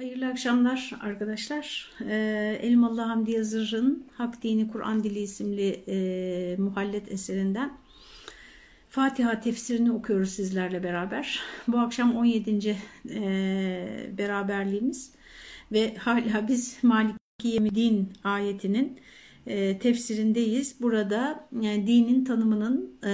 Hayırlı akşamlar arkadaşlar. Ee, Elmalı Hamdi Yazır'ın Hak Dini Kur'an Dili isimli e, muhallet eserinden Fatiha tefsirini okuyoruz sizlerle beraber. Bu akşam 17. E, beraberliğimiz ve hala biz Maliki Din ayetinin tefsirindeyiz. Burada yani dinin tanımının e,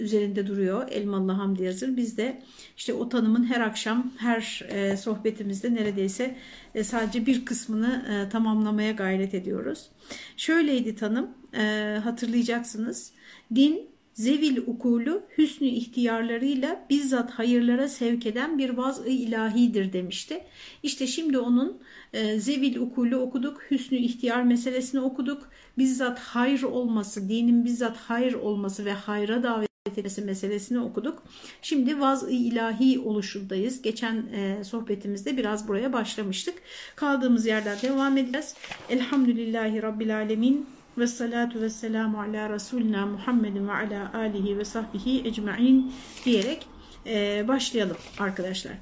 üzerinde duruyor Elmalı Hamdi Yazır. Biz de işte o tanımın her akşam her e, sohbetimizde neredeyse e, sadece bir kısmını e, tamamlamaya gayret ediyoruz. Şöyleydi tanım e, hatırlayacaksınız. Din zevil ukulu hüsnü ihtiyarlarıyla bizzat hayırlara sevk eden bir vaz-ı ilahidir demişti. İşte şimdi onun e, zevil ukulu okuduk, hüsnü ihtiyar meselesini okuduk. Bizzat hayır olması, dinin bizzat hayır olması ve hayra davet etmesi meselesini okuduk. Şimdi vaz-ı ilahi oluşundayız. Geçen e, sohbetimizde biraz buraya başlamıştık. Kaldığımız yerden devam edeceğiz. Elhamdülillahi Rabbil Alemin ve salatu ve selamu ala Resulina Muhammedin ve ala alihi ve sahbihi ecma'in diyerek e, başlayalım arkadaşlar.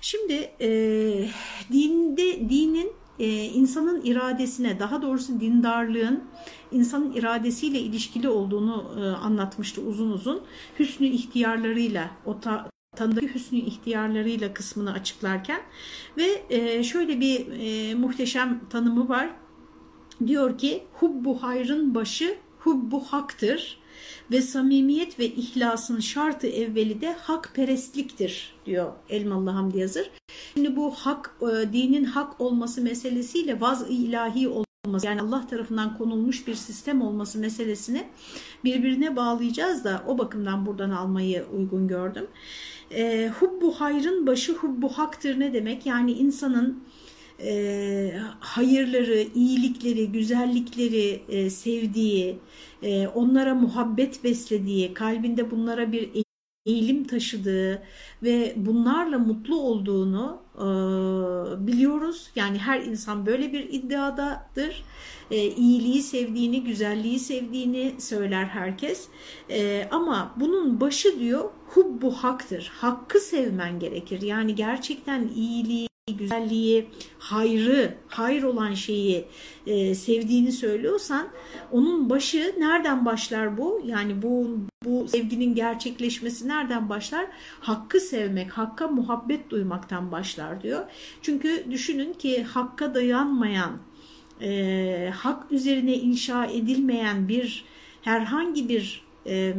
Şimdi e, dinde dinin e, insanın iradesine daha doğrusu dindarlığın insanın iradesiyle ilişkili olduğunu e, anlatmıştı uzun uzun. Hüsnü ihtiyarlarıyla o ta, tanıdığı hüsnü ihtiyarlarıyla kısmını açıklarken ve e, şöyle bir e, muhteşem tanımı var. Diyor ki hubbu hayrın başı hubbu haktır ve samimiyet ve ihlasın şartı evveli de hakperestliktir diyor Elmalı Hamdi Yazır. Şimdi bu hak dinin hak olması meselesiyle vaz-ı ilahi olması yani Allah tarafından konulmuş bir sistem olması meselesini birbirine bağlayacağız da o bakımdan buradan almayı uygun gördüm. E, hubbu hayrın başı hubbu haktır ne demek? Yani insanın e, hayırları, iyilikleri, güzellikleri e, sevdiği, e, onlara muhabbet beslediği, kalbinde bunlara bir eğilim taşıdığı ve bunlarla mutlu olduğunu e, biliyoruz. Yani her insan böyle bir iddiadadır. E, iyiliği sevdiğini, güzelliği sevdiğini söyler herkes. E, ama bunun başı diyor hubbu haktır. Hakkı sevmen gerekir. Yani gerçekten iyiliği, güzelliği, hayrı, hayır olan şeyi e, sevdiğini söylüyorsan onun başı nereden başlar bu? Yani bu bu sevginin gerçekleşmesi nereden başlar? Hakkı sevmek, hakka muhabbet duymaktan başlar diyor. Çünkü düşünün ki hakka dayanmayan, e, hak üzerine inşa edilmeyen bir herhangi bir e,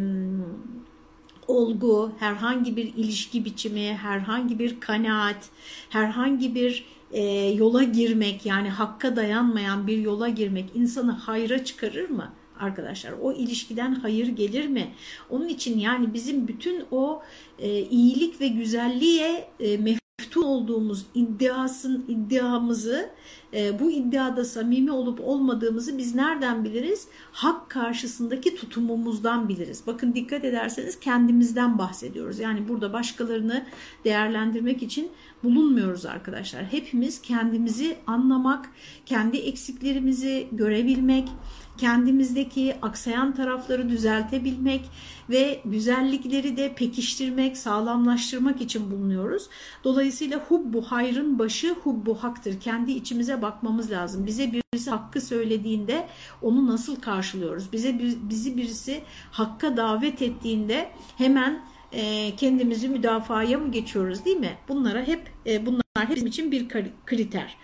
olgu, herhangi bir ilişki biçimi, herhangi bir kanaat, herhangi bir e, yola girmek yani hakka dayanmayan bir yola girmek insanı hayra çıkarır mı? Arkadaşlar o ilişkiden hayır gelir mi? Onun için yani bizim bütün o e, iyilik ve güzelliğe e, meftun olduğumuz iddiasın iddiamızı e, bu iddiada samimi olup olmadığımızı biz nereden biliriz? Hak karşısındaki tutumumuzdan biliriz. Bakın dikkat ederseniz kendimizden bahsediyoruz. Yani burada başkalarını değerlendirmek için bulunmuyoruz arkadaşlar. Hepimiz kendimizi anlamak, kendi eksiklerimizi görebilmek, kendimizdeki aksayan tarafları düzeltebilmek ve güzellikleri de pekiştirmek, sağlamlaştırmak için bulunuyoruz. Dolayısıyla hubbu hayrın başı hubbu haktır. Kendi içimize bakmamız lazım. Bize birisi hakkı söylediğinde onu nasıl karşılıyoruz? Bize bizi birisi hakka davet ettiğinde hemen e, kendimizi müdafaya mı geçiyoruz değil mi? Bunlara hep e, bunlar hep bizim için bir kriter.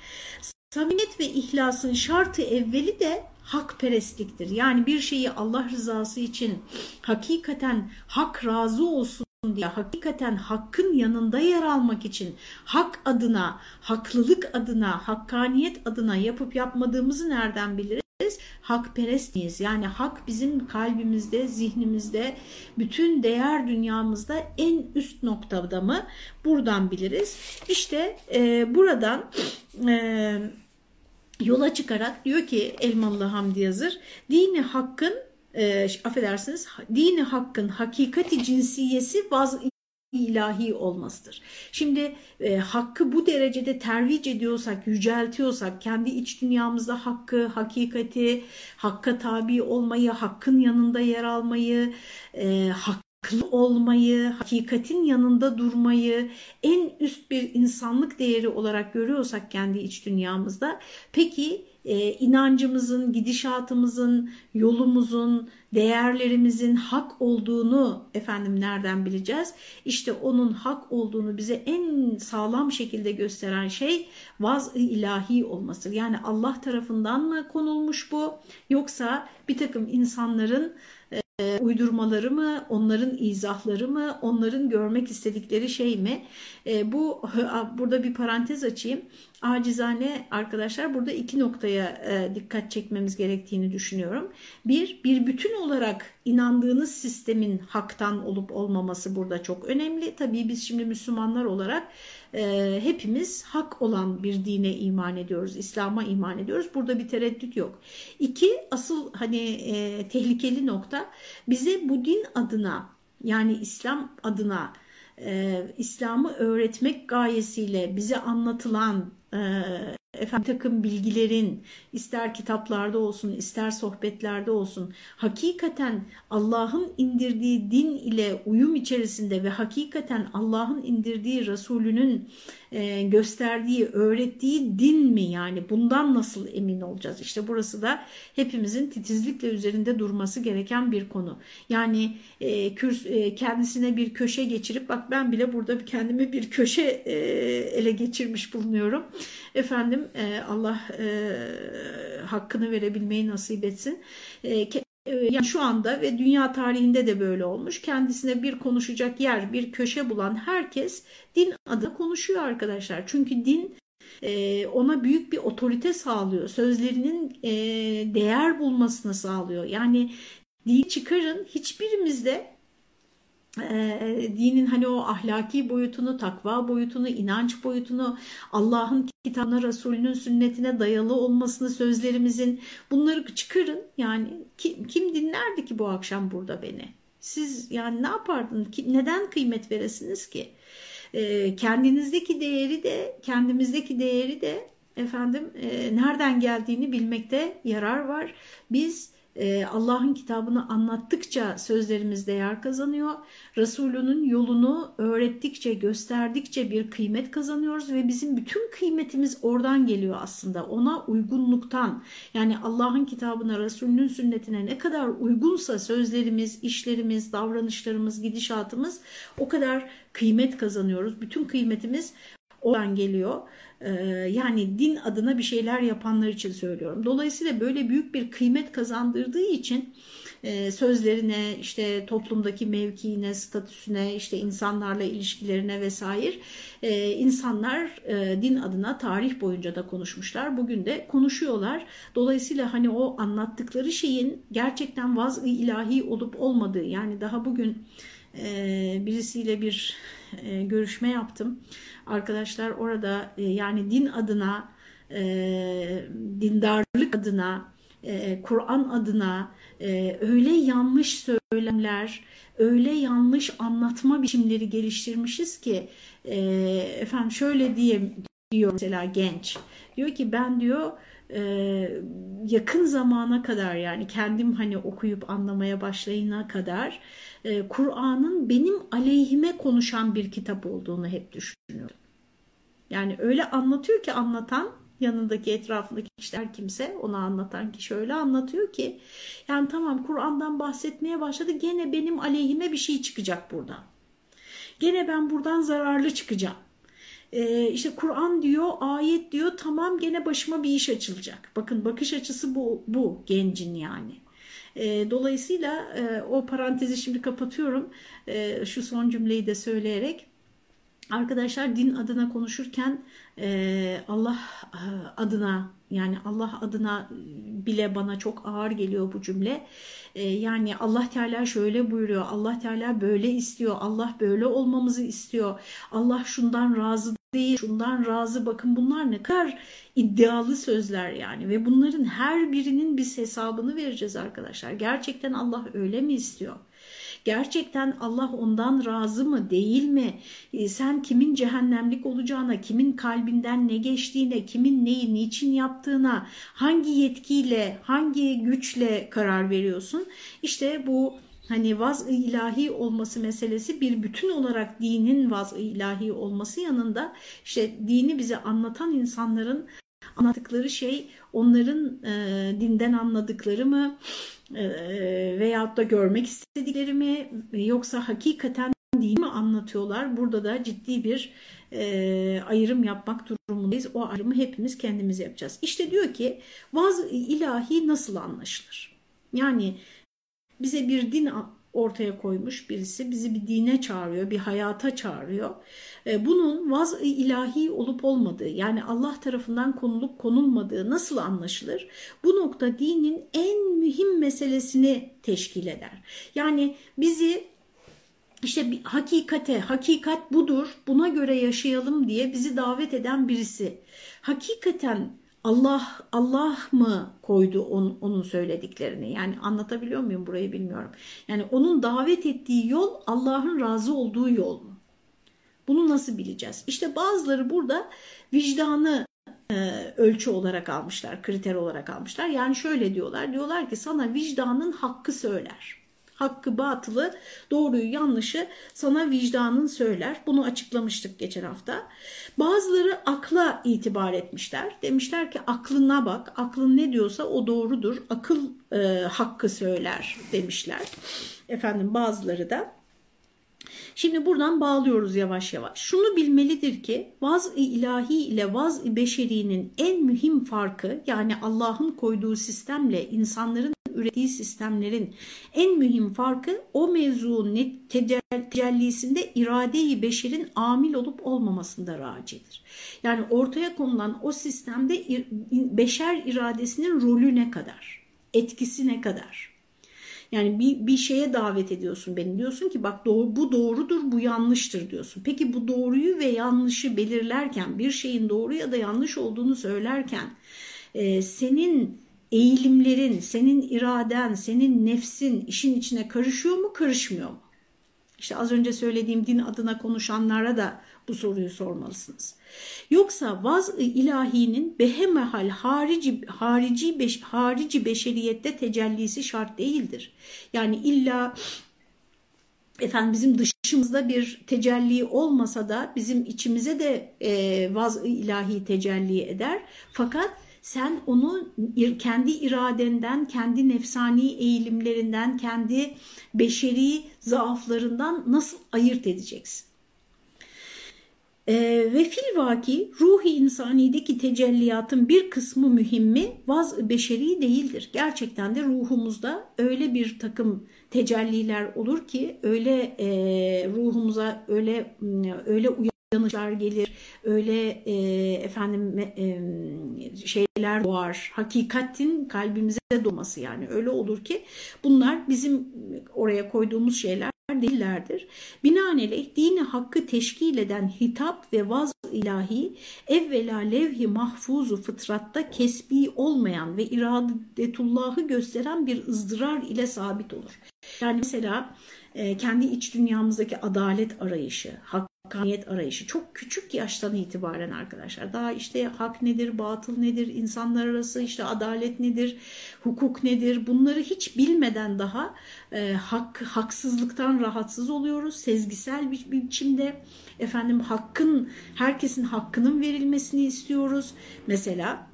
Samimiyet ve ihlasın şartı evveli de hakperestliktir. Yani bir şeyi Allah rızası için hakikaten hak razı olsun diye hakikaten hakkın yanında yer almak için hak adına, haklılık adına, hakkaniyet adına yapıp yapmadığımızı nereden biliriz? Hakperest miyiz? Yani hak bizim kalbimizde, zihnimizde, bütün değer dünyamızda en üst noktada mı? Buradan biliriz. İşte e, buradan e, yola çıkarak diyor ki Elmalı Hamdi Yazır, dini hakkın e, affedersiniz dini hakkın hakikati cinsiyesi bazı ilahi olmasıdır. Şimdi e, hakkı bu derecede tervic ediyorsak, yüceltiyorsak, kendi iç dünyamızda hakkı, hakikati, hakka tabi olmayı, hakkın yanında yer almayı, e, hak olmayı, hakikatin yanında durmayı en üst bir insanlık değeri olarak görüyorsak kendi iç dünyamızda peki e, inancımızın, gidişatımızın, yolumuzun, değerlerimizin hak olduğunu efendim nereden bileceğiz? İşte onun hak olduğunu bize en sağlam şekilde gösteren şey vaz ilahi olmasıdır. Yani Allah tarafından mı konulmuş bu yoksa bir takım insanların e, uydurmaları mı, onların izahları mı, onların görmek istedikleri şey mi? E, bu burada bir parantez açayım. Acizane arkadaşlar burada iki noktaya e, dikkat çekmemiz gerektiğini düşünüyorum. Bir, bir bütün olarak inandığınız sistemin haktan olup olmaması burada çok önemli. Tabii biz şimdi Müslümanlar olarak e, hepimiz hak olan bir dine iman ediyoruz, İslam'a iman ediyoruz. Burada bir tereddüt yok. İki, asıl hani e, tehlikeli nokta bize bu din adına yani İslam adına e, İslam'ı öğretmek gayesiyle bize anlatılan e, efendim takım bilgilerin ister kitaplarda olsun ister sohbetlerde olsun hakikaten Allah'ın indirdiği din ile uyum içerisinde ve hakikaten Allah'ın indirdiği Resulünün e, gösterdiği, öğrettiği din mi yani bundan nasıl emin olacağız? İşte burası da hepimizin titizlikle üzerinde durması gereken bir konu. Yani e, kürs, e, kendisine bir köşe geçirip bak ben bile burada kendimi bir köşe e, ele geçirmiş bulunuyorum. Efendim e, Allah e, hakkını verebilmeyi nasip etsin. E, ee, yani şu anda ve dünya tarihinde de böyle olmuş. Kendisine bir konuşacak yer, bir köşe bulan herkes din adına konuşuyor arkadaşlar. Çünkü din e, ona büyük bir otorite sağlıyor. Sözlerinin e, değer bulmasını sağlıyor. Yani dil çıkarın hiçbirimizde e, dinin hani o ahlaki boyutunu, takva boyutunu, inanç boyutunu, Allah'ın kitabına, Resulünün sünnetine dayalı olmasını sözlerimizin bunları çıkarın. Yani kim, kim dinlerdi ki bu akşam burada beni? Siz yani ne yapardınız? Neden kıymet veresiniz ki? E, kendinizdeki değeri de, kendimizdeki değeri de efendim e, nereden geldiğini bilmekte yarar var. Biz Allah'ın kitabını anlattıkça sözlerimiz değer kazanıyor. Resulünün yolunu öğrettikçe, gösterdikçe bir kıymet kazanıyoruz ve bizim bütün kıymetimiz oradan geliyor aslında. Ona uygunluktan yani Allah'ın kitabına, Resulünün sünnetine ne kadar uygunsa sözlerimiz, işlerimiz, davranışlarımız, gidişatımız o kadar kıymet kazanıyoruz. Bütün kıymetimiz oradan geliyor. Ee, yani din adına bir şeyler yapanlar için söylüyorum. Dolayısıyla böyle büyük bir kıymet kazandırdığı için e, sözlerine, işte toplumdaki mevkiine, statüsüne, işte insanlarla ilişkilerine vesaire e, insanlar e, din adına tarih boyunca da konuşmuşlar. Bugün de konuşuyorlar. Dolayısıyla hani o anlattıkları şeyin gerçekten vaz ilahi olup olmadığı yani daha bugün birisiyle bir görüşme yaptım. Arkadaşlar orada e, yani din adına, e, dindarlık adına, e, Kur'an adına e, öyle yanlış söylemler, öyle yanlış anlatma biçimleri geliştirmişiz ki e, efendim şöyle diye diyor mesela genç. Diyor ki ben diyor e, yakın zamana kadar yani kendim hani okuyup anlamaya başlayana kadar e, Kur'an'ın benim aleyhime konuşan bir kitap olduğunu hep düşünüyorum. Yani öyle anlatıyor ki anlatan yanındaki etrafındaki kişiler kimse ona anlatan kişi öyle anlatıyor ki yani tamam Kur'an'dan bahsetmeye başladı gene benim aleyhime bir şey çıkacak buradan. Gene ben buradan zararlı çıkacağım. Ee, işte Kur'an diyor, ayet diyor tamam gene başıma bir iş açılacak. Bakın bakış açısı bu, bu gencin yani. E, dolayısıyla e, o parantezi şimdi kapatıyorum. E, şu son cümleyi de söyleyerek. Arkadaşlar din adına konuşurken e, Allah e, adına yani Allah adına bile bana çok ağır geliyor bu cümle. E, yani Allah Teala şöyle buyuruyor, Allah Teala böyle istiyor, Allah böyle olmamızı istiyor, Allah şundan razı değil, şundan razı bakın bunlar ne kadar iddialı sözler yani ve bunların her birinin biz hesabını vereceğiz arkadaşlar. Gerçekten Allah öyle mi istiyor? Gerçekten Allah ondan razı mı değil mi? E, sen kimin cehennemlik olacağına, kimin kalbinden ne geçtiğine, kimin neyi niçin yaptığına, hangi yetkiyle, hangi güçle karar veriyorsun? İşte bu hani vaz-ı ilahi olması meselesi bir bütün olarak dinin vaz-ı ilahi olması yanında işte dini bize anlatan insanların anlattıkları şey onların e, dinden anladıkları mı e, veyahut da görmek istedikleri mi yoksa hakikaten dini mi anlatıyorlar? Burada da ciddi bir e, ayrım yapmak durumundayız. O ayrımı hepimiz kendimiz yapacağız. İşte diyor ki vaz ilahi nasıl anlaşılır? Yani bize bir din ortaya koymuş birisi bizi bir dine çağırıyor, bir hayata çağırıyor. E, bunun vaz ilahi olup olmadığı yani Allah tarafından konulup konulmadığı nasıl anlaşılır? Bu nokta dinin en mühim meselesini teşkil eder. Yani bizi işte bir hakikate, hakikat budur, buna göre yaşayalım diye bizi davet eden birisi. Hakikaten Allah Allah mı koydu onun, onun söylediklerini? Yani anlatabiliyor muyum burayı bilmiyorum. Yani onun davet ettiği yol Allah'ın razı olduğu yol mu? Bunu nasıl bileceğiz? İşte bazıları burada vicdanı e, ölçü olarak almışlar, kriter olarak almışlar. Yani şöyle diyorlar, diyorlar ki sana vicdanın hakkı söyler hakkı batılı, doğruyu yanlışı sana vicdanın söyler. Bunu açıklamıştık geçen hafta. Bazıları akla itibar etmişler. Demişler ki aklına bak, aklın ne diyorsa o doğrudur. Akıl e, hakkı söyler demişler. Efendim bazıları da Şimdi buradan bağlıyoruz yavaş yavaş. Şunu bilmelidir ki vaz-ı ilahi ile vaz-ı beşerinin en mühim farkı yani Allah'ın koyduğu sistemle insanların ürettiği sistemlerin en mühim farkı o mevzuun tecellisinde irade-i beşerin amil olup olmamasında racidir. Yani ortaya konulan o sistemde beşer iradesinin rolü ne kadar, etkisi ne kadar? Yani bir, bir şeye davet ediyorsun beni. Diyorsun ki bak doğru, bu doğrudur, bu yanlıştır diyorsun. Peki bu doğruyu ve yanlışı belirlerken, bir şeyin doğru ya da yanlış olduğunu söylerken e, senin eğilimlerin, senin iraden, senin nefsin işin içine karışıyor mu, karışmıyor mu? İşte az önce söylediğim din adına konuşanlara da bu soruyu sormalısınız. Yoksa vaz-ı ilahinin behemehal harici, harici, beş, harici beşeriyette tecellisi şart değildir. Yani illa efendim bizim dışımızda bir tecelli olmasa da bizim içimize de e, vaz-ı ilahi tecelli eder. Fakat sen onu kendi iradenden, kendi nefsani eğilimlerinden, kendi beşeri zaaflarından nasıl ayırt edeceksin? E, ve fil vaki ruhi insanideki tecelliyatın bir kısmı mühimmi vaz beşeri değildir. Gerçekten de ruhumuzda öyle bir takım tecelliler olur ki öyle e, ruhumuza öyle öyle uyanışlar gelir, öyle e, efendim e, şeyler doğar, hakikatin kalbimize doğması yani öyle olur ki bunlar bizim oraya koyduğumuz şeyler değillerdir. Binaenaleyh dini hakkı teşkil eden hitap ve vaz ilahi evvela levh-i mahfuzu fıtratta kesbi olmayan ve iradetullahı gösteren bir ızdırar ile sabit olur. Yani mesela e, kendi iç dünyamızdaki adalet arayışı, hak hakkaniyet arayışı çok küçük yaştan itibaren arkadaşlar. Daha işte hak nedir, batıl nedir, insanlar arası işte adalet nedir, hukuk nedir bunları hiç bilmeden daha e, hak haksızlıktan rahatsız oluyoruz. Sezgisel bir, biçimde efendim hakkın herkesin hakkının verilmesini istiyoruz. Mesela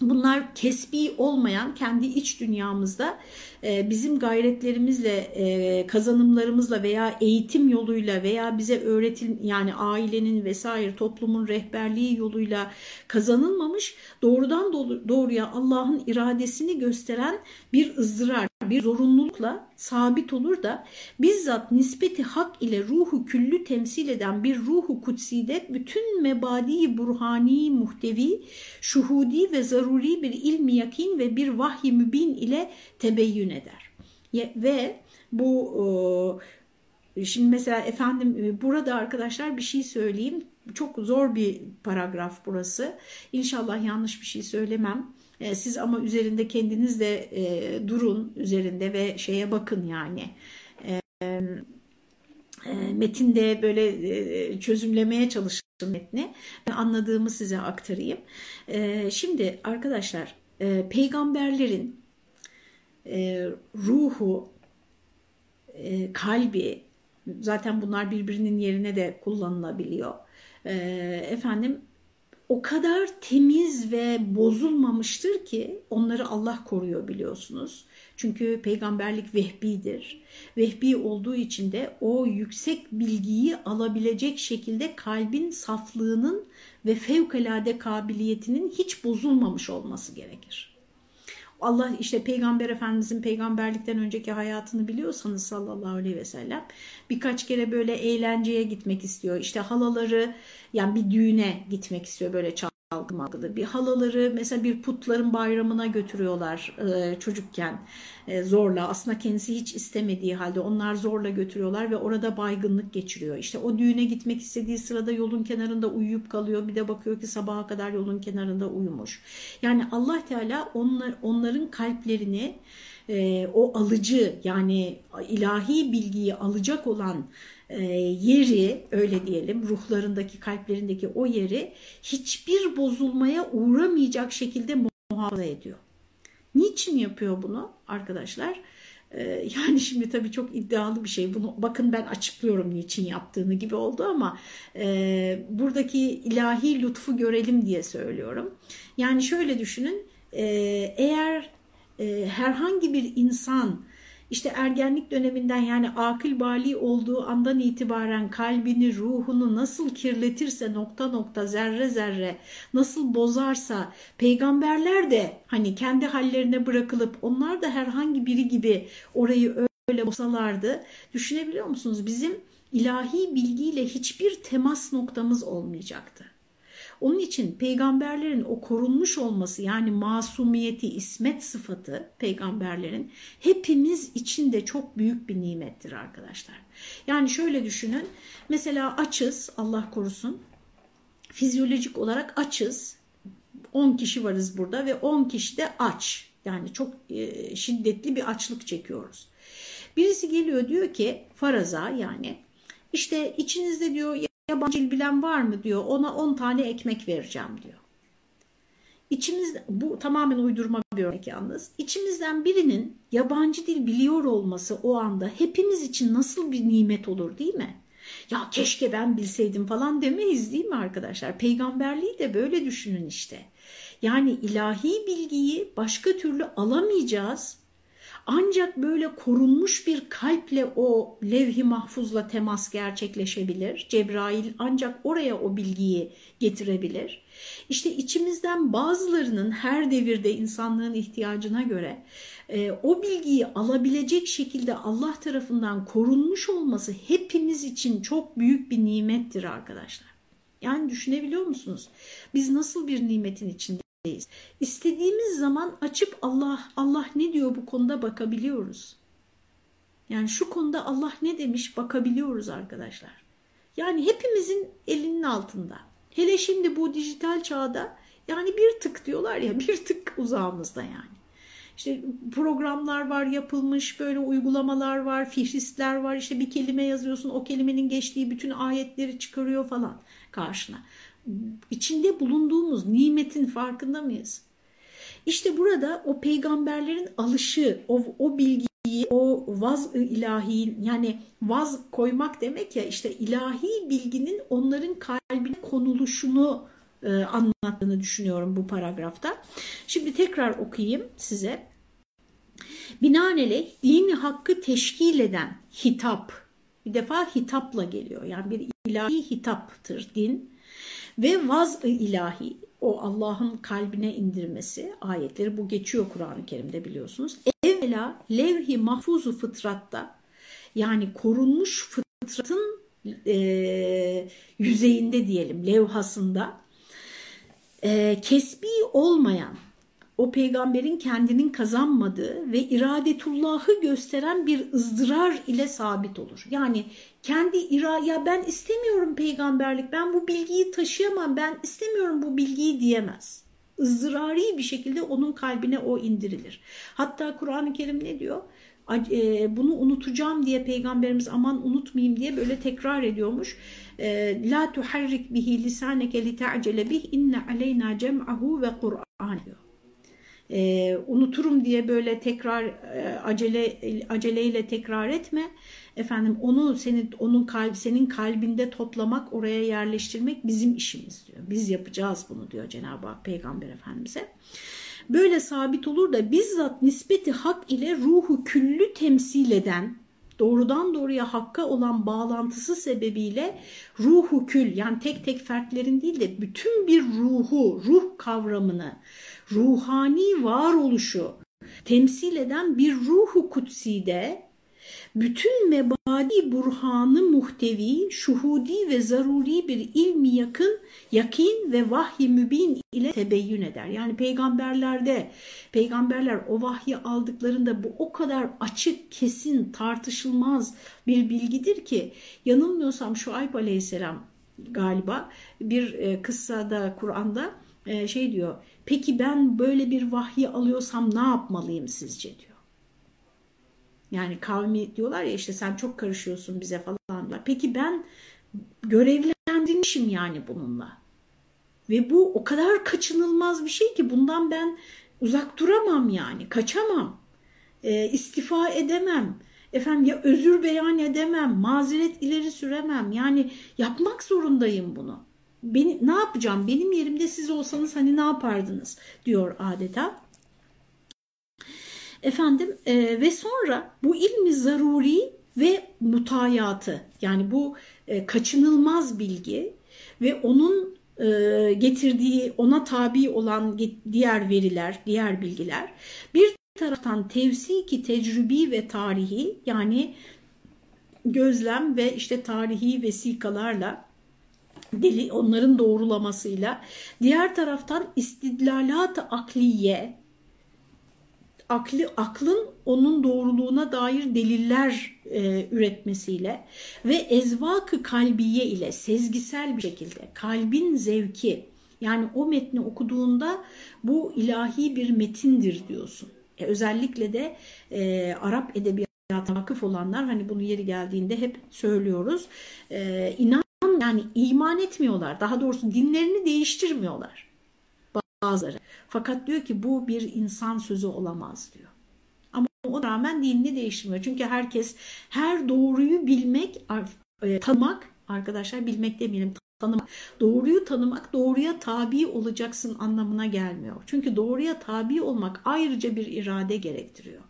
Bunlar kesbi olmayan kendi iç dünyamızda e, bizim gayretlerimizle, e, kazanımlarımızla veya eğitim yoluyla veya bize öğretil yani ailenin vesaire toplumun rehberliği yoluyla kazanılmamış doğrudan doğruya Allah'ın iradesini gösteren bir ızdırar, bir zorunlulukla sabit olur da bizzat nispeti hak ile ruhu küllü temsil eden bir ruhu kutside bütün mebadi burhani muhtevi, şuhudi ve zaruri bir ilmi yakin ve bir vahyi mübin ile tebeyyün eder. Ve bu şimdi mesela efendim e, burada arkadaşlar bir şey söyleyeyim. Çok zor bir paragraf burası. İnşallah yanlış bir şey söylemem. E, siz ama üzerinde kendiniz de e, durun üzerinde ve şeye bakın yani. E, e, metinde böyle e, çözümlemeye çalışın metni. Ben anladığımı size aktarayım. E, şimdi arkadaşlar e, peygamberlerin e, ruhu e, kalbi, zaten bunlar birbirinin yerine de kullanılabiliyor. E, efendim o kadar temiz ve bozulmamıştır ki onları Allah koruyor biliyorsunuz. Çünkü peygamberlik vehbidir. Vehbi olduğu için de o yüksek bilgiyi alabilecek şekilde kalbin saflığının ve fevkalade kabiliyetinin hiç bozulmamış olması gerekir. Allah işte Peygamber Efendimizin peygamberlikten önceki hayatını biliyorsanız sallallahu aleyhi ve sellem birkaç kere böyle eğlenceye gitmek istiyor. İşte halaları yani bir düğüne gitmek istiyor böyle çalgı Bir halaları mesela bir putların bayramına götürüyorlar e, çocukken e, zorla. Aslında kendisi hiç istemediği halde onlar zorla götürüyorlar ve orada baygınlık geçiriyor. İşte o düğüne gitmek istediği sırada yolun kenarında uyuyup kalıyor. Bir de bakıyor ki sabaha kadar yolun kenarında uyumuş. Yani Allah Teala onlar, onların kalplerini e, o alıcı yani ilahi bilgiyi alacak olan yeri öyle diyelim ruhlarındaki kalplerindeki o yeri hiçbir bozulmaya uğramayacak şekilde muhafaza ediyor. Niçin yapıyor bunu arkadaşlar? E, yani şimdi tabii çok iddialı bir şey. Bunu bakın ben açıklıyorum niçin yaptığını gibi oldu ama e, buradaki ilahi lütfu görelim diye söylüyorum. Yani şöyle düşünün eğer herhangi bir insan işte ergenlik döneminden yani akıl bali olduğu andan itibaren kalbini, ruhunu nasıl kirletirse nokta nokta zerre zerre nasıl bozarsa peygamberler de hani kendi hallerine bırakılıp onlar da herhangi biri gibi orayı öyle bozsalardı. Düşünebiliyor musunuz? Bizim ilahi bilgiyle hiçbir temas noktamız olmayacaktı. Onun için peygamberlerin o korunmuş olması yani masumiyeti, ismet sıfatı peygamberlerin hepimiz için de çok büyük bir nimettir arkadaşlar. Yani şöyle düşünün mesela açız Allah korusun fizyolojik olarak açız 10 kişi varız burada ve 10 kişi de aç yani çok e, şiddetli bir açlık çekiyoruz. Birisi geliyor diyor ki faraza yani işte içinizde diyor yabancı dil bilen var mı diyor ona 10 tane ekmek vereceğim diyor. İçimiz, bu tamamen uydurma bir örnek yalnız. İçimizden birinin yabancı dil biliyor olması o anda hepimiz için nasıl bir nimet olur değil mi? Ya keşke ben bilseydim falan demeyiz değil mi arkadaşlar? Peygamberliği de böyle düşünün işte. Yani ilahi bilgiyi başka türlü alamayacağız ancak böyle korunmuş bir kalple o levh-i mahfuzla temas gerçekleşebilir. Cebrail ancak oraya o bilgiyi getirebilir. İşte içimizden bazılarının her devirde insanlığın ihtiyacına göre e, o bilgiyi alabilecek şekilde Allah tarafından korunmuş olması hepimiz için çok büyük bir nimettir arkadaşlar. Yani düşünebiliyor musunuz? Biz nasıl bir nimetin içinde İstediğimiz zaman açıp Allah Allah ne diyor bu konuda bakabiliyoruz. Yani şu konuda Allah ne demiş bakabiliyoruz arkadaşlar. Yani hepimizin elinin altında. Hele şimdi bu dijital çağda yani bir tık diyorlar ya bir tık uzağımızda yani. İşte programlar var yapılmış, böyle uygulamalar var, fihristler var. İşte bir kelime yazıyorsun, o kelimenin geçtiği bütün ayetleri çıkarıyor falan karşına içinde bulunduğumuz nimetin farkında mıyız? İşte burada o peygamberlerin alışı, o, o bilgiyi, o vaz ilahi yani vaz koymak demek ya işte ilahi bilginin onların kalbine konuluşunu e, anlattığını düşünüyorum bu paragrafta. Şimdi tekrar okuyayım size. Binaenaleyh dini hakkı teşkil eden hitap, bir defa hitapla geliyor. Yani bir ilahi hitaptır din ve vaz-ı ilahi o Allah'ın kalbine indirmesi ayetleri bu geçiyor Kur'an-ı Kerim'de biliyorsunuz. Evvela levh-i mahfuzu fıtratta yani korunmuş fıtratın e, yüzeyinde diyelim levhasında e, kesbi olmayan o peygamberin kendinin kazanmadığı ve iradetullahı gösteren bir ızdırar ile sabit olur. Yani kendi ira ya ben istemiyorum peygamberlik ben bu bilgiyi taşıyamam ben istemiyorum bu bilgiyi diyemez. ızdırari bir şekilde onun kalbine o indirilir. Hatta Kur'an-ı Kerim ne diyor? E, bunu unutacağım diye peygamberimiz aman unutmayayım diye böyle tekrar ediyormuş. E, La tuharrik bihi lisaneke li ta'cele bih inne aleyna cem'ahu ve Kur'an diyor. E, unuturum diye böyle tekrar e, acele aceleyle tekrar etme. Efendim onu senin onun kalbi senin kalbinde toplamak, oraya yerleştirmek bizim işimiz diyor. Biz yapacağız bunu diyor Cenab-ı Hak Peygamber Efendimize. Böyle sabit olur da bizzat nispeti hak ile ruhu küllü temsil eden doğrudan doğruya hakka olan bağlantısı sebebiyle ruhu kül yani tek tek fertlerin değil de bütün bir ruhu, ruh kavramını, ruhani varoluşu temsil eden bir ruhu kutside bütün mebadi burhanı muhtevi, şuhudi ve zaruri bir ilmi yakın, yakin ve vahyi mübin ile tebeyyün eder. Yani peygamberlerde, peygamberler o vahyi aldıklarında bu o kadar açık, kesin, tartışılmaz bir bilgidir ki yanılmıyorsam Şuayb aleyhisselam galiba bir e, kıssada Kur'an'da e, şey diyor. Peki ben böyle bir vahyi alıyorsam ne yapmalıyım sizce diyor. Yani kavmi diyorlar ya işte sen çok karışıyorsun bize falan diyorlar. Peki ben görevlendirilmişim yani bununla. Ve bu o kadar kaçınılmaz bir şey ki bundan ben uzak duramam yani. Kaçamam. E, istifa edemem. Efendim ya özür beyan edemem. Mazeret ileri süremem. Yani yapmak zorundayım bunu. Beni, ne yapacağım? Benim yerimde siz olsanız hani ne yapardınız? diyor adeta. Efendim e, ve sonra bu ilmi zaruri ve mutayatı yani bu e, kaçınılmaz bilgi ve onun e, getirdiği ona tabi olan diğer veriler, diğer bilgiler bir taraftan tevsiki tecrübi ve tarihi yani gözlem ve işte tarihi vesikalarla deli onların doğrulamasıyla diğer taraftan istidlalat akliye akli, aklın onun doğruluğuna dair deliller e, üretmesiyle ve ezvakı kalbiye ile sezgisel bir şekilde kalbin zevki yani o metni okuduğunda bu ilahi bir metindir diyorsun. E, özellikle de e, Arap edebiyatına vakıf olanlar hani bunu yeri geldiğinde hep söylüyoruz. E, inan yani iman etmiyorlar. Daha doğrusu dinlerini değiştirmiyorlar bazıları. Fakat diyor ki bu bir insan sözü olamaz diyor. Ama o rağmen dinini değiştirmiyor. Çünkü herkes her doğruyu bilmek, e, tanımak, arkadaşlar bilmek demeyelim, tanımak. Doğruyu tanımak, doğruya tabi olacaksın anlamına gelmiyor. Çünkü doğruya tabi olmak ayrıca bir irade gerektiriyor.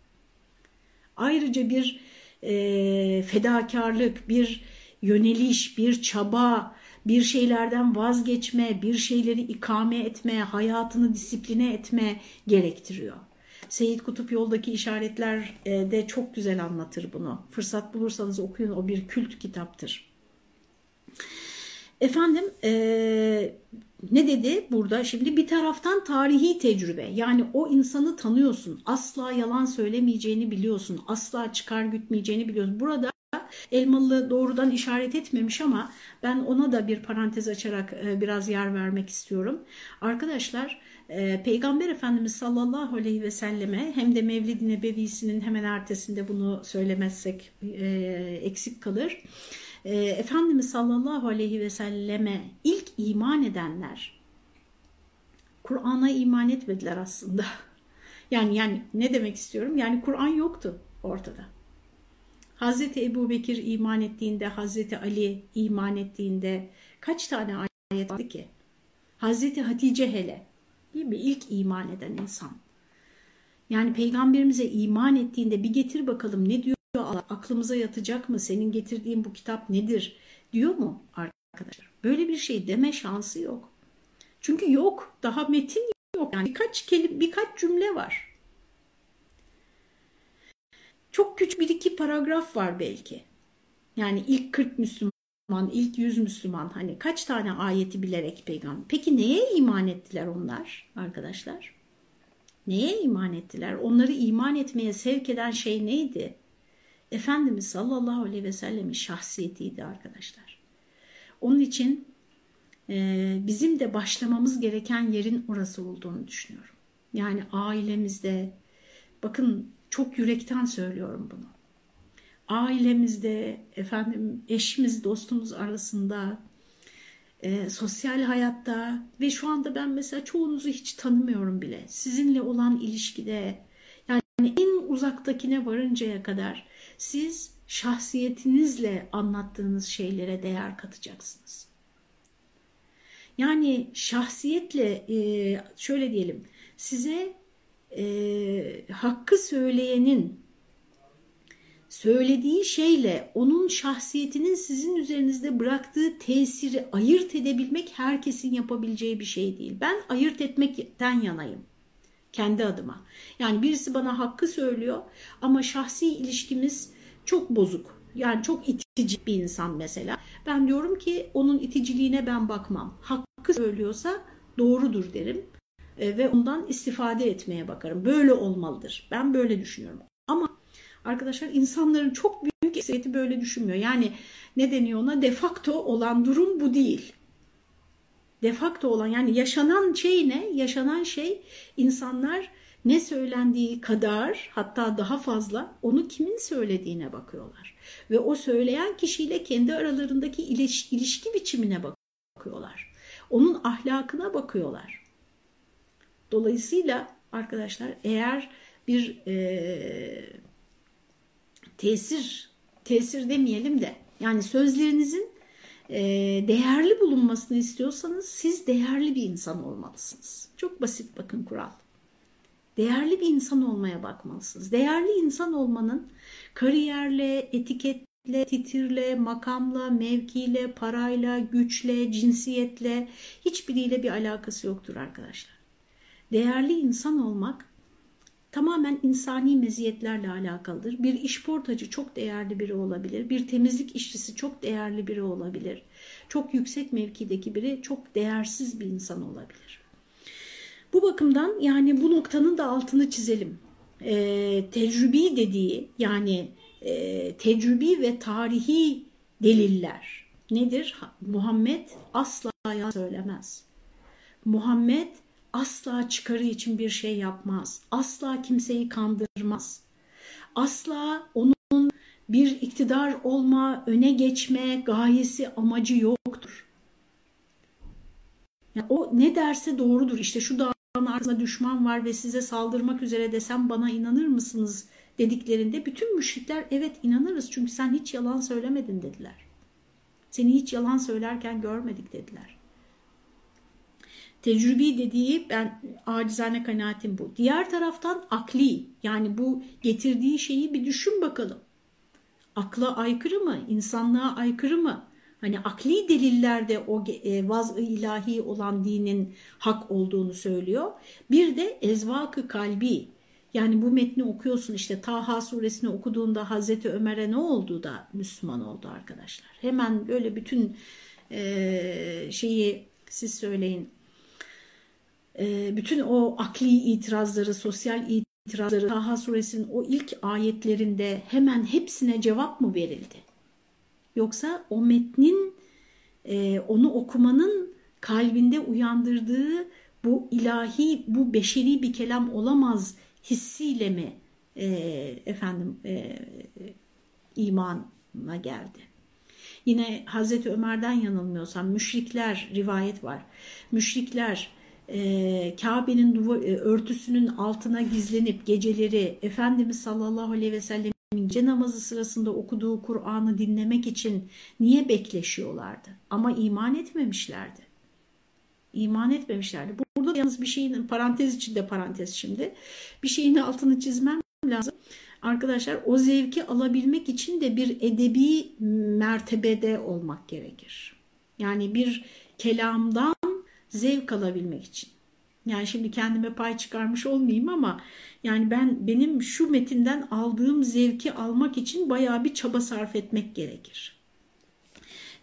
Ayrıca bir e, fedakarlık, bir yöneliş, bir çaba, bir şeylerden vazgeçme, bir şeyleri ikame etme, hayatını disipline etme gerektiriyor. Seyit Kutup yoldaki işaretler e, de çok güzel anlatır bunu. Fırsat bulursanız okuyun o bir kült kitaptır. Efendim e, ne dedi burada? Şimdi bir taraftan tarihi tecrübe yani o insanı tanıyorsun. Asla yalan söylemeyeceğini biliyorsun. Asla çıkar gütmeyeceğini biliyorsun. Burada Elmalı doğrudan işaret etmemiş ama ben ona da bir parantez açarak e, biraz yer vermek istiyorum. Arkadaşlar e, Peygamber Efendimiz sallallahu aleyhi ve selleme hem de Mevlid-i Nebevisinin hemen ertesinde bunu söylemezsek e, eksik kalır. Efendimiz sallallahu aleyhi ve selleme ilk iman edenler Kur'an'a iman etmediler aslında. Yani yani ne demek istiyorum? Yani Kur'an yoktu ortada. Hazreti Ebu Bekir iman ettiğinde, Hazreti Ali iman ettiğinde kaç tane ayet vardı ki? Hazreti Hatice hele değil mi? İlk iman eden insan. Yani peygamberimize iman ettiğinde bir getir bakalım ne diyor Allah? Aklımıza yatacak mı? Senin getirdiğin bu kitap nedir? Diyor mu arkadaşlar? Böyle bir şey deme şansı yok. Çünkü yok. Daha metin yok. Yani birkaç kelime, birkaç cümle var. Çok küçük bir iki paragraf var belki. Yani ilk 40 Müslüman, ilk 100 Müslüman hani kaç tane ayeti bilerek peygamber. Peki neye iman ettiler onlar arkadaşlar? Neye iman ettiler? Onları iman etmeye sevk eden şey neydi? Efendimiz sallallahu aleyhi ve sellemin şahsiyetiydi arkadaşlar. Onun için e, bizim de başlamamız gereken yerin orası olduğunu düşünüyorum. Yani ailemizde, bakın çok yürekten söylüyorum bunu. Ailemizde, efendim eşimiz, dostumuz arasında e, sosyal hayatta ve şu anda ben mesela çoğunuzu hiç tanımıyorum bile. Sizinle olan ilişkide yani en uzaktakine varıncaya kadar siz şahsiyetinizle anlattığınız şeylere değer katacaksınız. Yani şahsiyetle e, şöyle diyelim size e, hakkı söyleyenin söylediği şeyle onun şahsiyetinin sizin üzerinizde bıraktığı tesiri ayırt edebilmek herkesin yapabileceği bir şey değil. Ben ayırt etmekten yanayım kendi adıma. Yani birisi bana hakkı söylüyor ama şahsi ilişkimiz çok bozuk. Yani çok itici bir insan mesela. Ben diyorum ki onun iticiliğine ben bakmam. Hakkı söylüyorsa doğrudur derim e, ve ondan istifade etmeye bakarım. Böyle olmalıdır. Ben böyle düşünüyorum. Ama arkadaşlar insanların çok büyük ekseriyeti böyle düşünmüyor. Yani ne deniyor ona? Defakto olan durum bu değil. Defakto olan yani yaşanan şey ne? Yaşanan şey insanlar ne söylendiği kadar hatta daha fazla onu kimin söylediğine bakıyorlar. Ve o söyleyen kişiyle kendi aralarındaki ilişki biçimine bakıyorlar. Onun ahlakına bakıyorlar. Dolayısıyla arkadaşlar eğer bir e, tesir, tesir demeyelim de yani sözlerinizin e, değerli bulunmasını istiyorsanız siz değerli bir insan olmalısınız. Çok basit bakın kural. Değerli bir insan olmaya bakmalısınız. Değerli insan olmanın kariyerle, etiketle, titirle, makamla, mevkiyle, parayla, güçle, cinsiyetle hiçbiriyle bir alakası yoktur arkadaşlar. Değerli insan olmak tamamen insani meziyetlerle alakalıdır. Bir işportacı çok değerli biri olabilir. Bir temizlik işçisi çok değerli biri olabilir. Çok yüksek mevkideki biri çok değersiz bir insan olabilir. Bu bakımdan yani bu noktanın da altını çizelim. E, tecrübi dediği yani e, tecrübi ve tarihi deliller nedir? Muhammed asla yalan söylemez. Muhammed asla çıkarı için bir şey yapmaz. Asla kimseyi kandırmaz. Asla onun bir iktidar olma, öne geçme gayesi, amacı yoktur. Yani o ne derse doğrudur. İşte şu dağın arkasında düşman var ve size saldırmak üzere desem bana inanır mısınız dediklerinde bütün müşrikler evet inanırız çünkü sen hiç yalan söylemedin dediler. Seni hiç yalan söylerken görmedik dediler. Tecrübi dediği ben acizane kanaatim bu. Diğer taraftan akli yani bu getirdiği şeyi bir düşün bakalım. Akla aykırı mı? İnsanlığa aykırı mı? Hani akli delillerde o e, vaz-ı ilahi olan dinin hak olduğunu söylüyor. Bir de ezvakı kalbi yani bu metni okuyorsun işte Taha suresini okuduğunda Hazreti Ömer'e ne oldu da Müslüman oldu arkadaşlar. Hemen böyle bütün e, şeyi siz söyleyin bütün o akli itirazları, sosyal itirazları Taha suresinin o ilk ayetlerinde hemen hepsine cevap mı verildi? Yoksa o metnin e, onu okumanın kalbinde uyandırdığı bu ilahi, bu beşeri bir kelam olamaz hissiyle mi e, efendim e, imana geldi? Yine Hazreti Ömer'den yanılmıyorsam müşrikler rivayet var. Müşrikler e, Kabe'nin örtüsünün altına gizlenip geceleri Efendimiz sallallahu aleyhi ve sellemin gece namazı sırasında okuduğu Kur'an'ı dinlemek için niye bekleşiyorlardı? Ama iman etmemişlerdi. İman etmemişlerdi. Burada yalnız bir şeyin parantez içinde parantez şimdi bir şeyin altını çizmem lazım. Arkadaşlar o zevki alabilmek için de bir edebi mertebede olmak gerekir. Yani bir kelamdan zevk alabilmek için. Yani şimdi kendime pay çıkarmış olmayayım ama yani ben benim şu metinden aldığım zevki almak için bayağı bir çaba sarf etmek gerekir.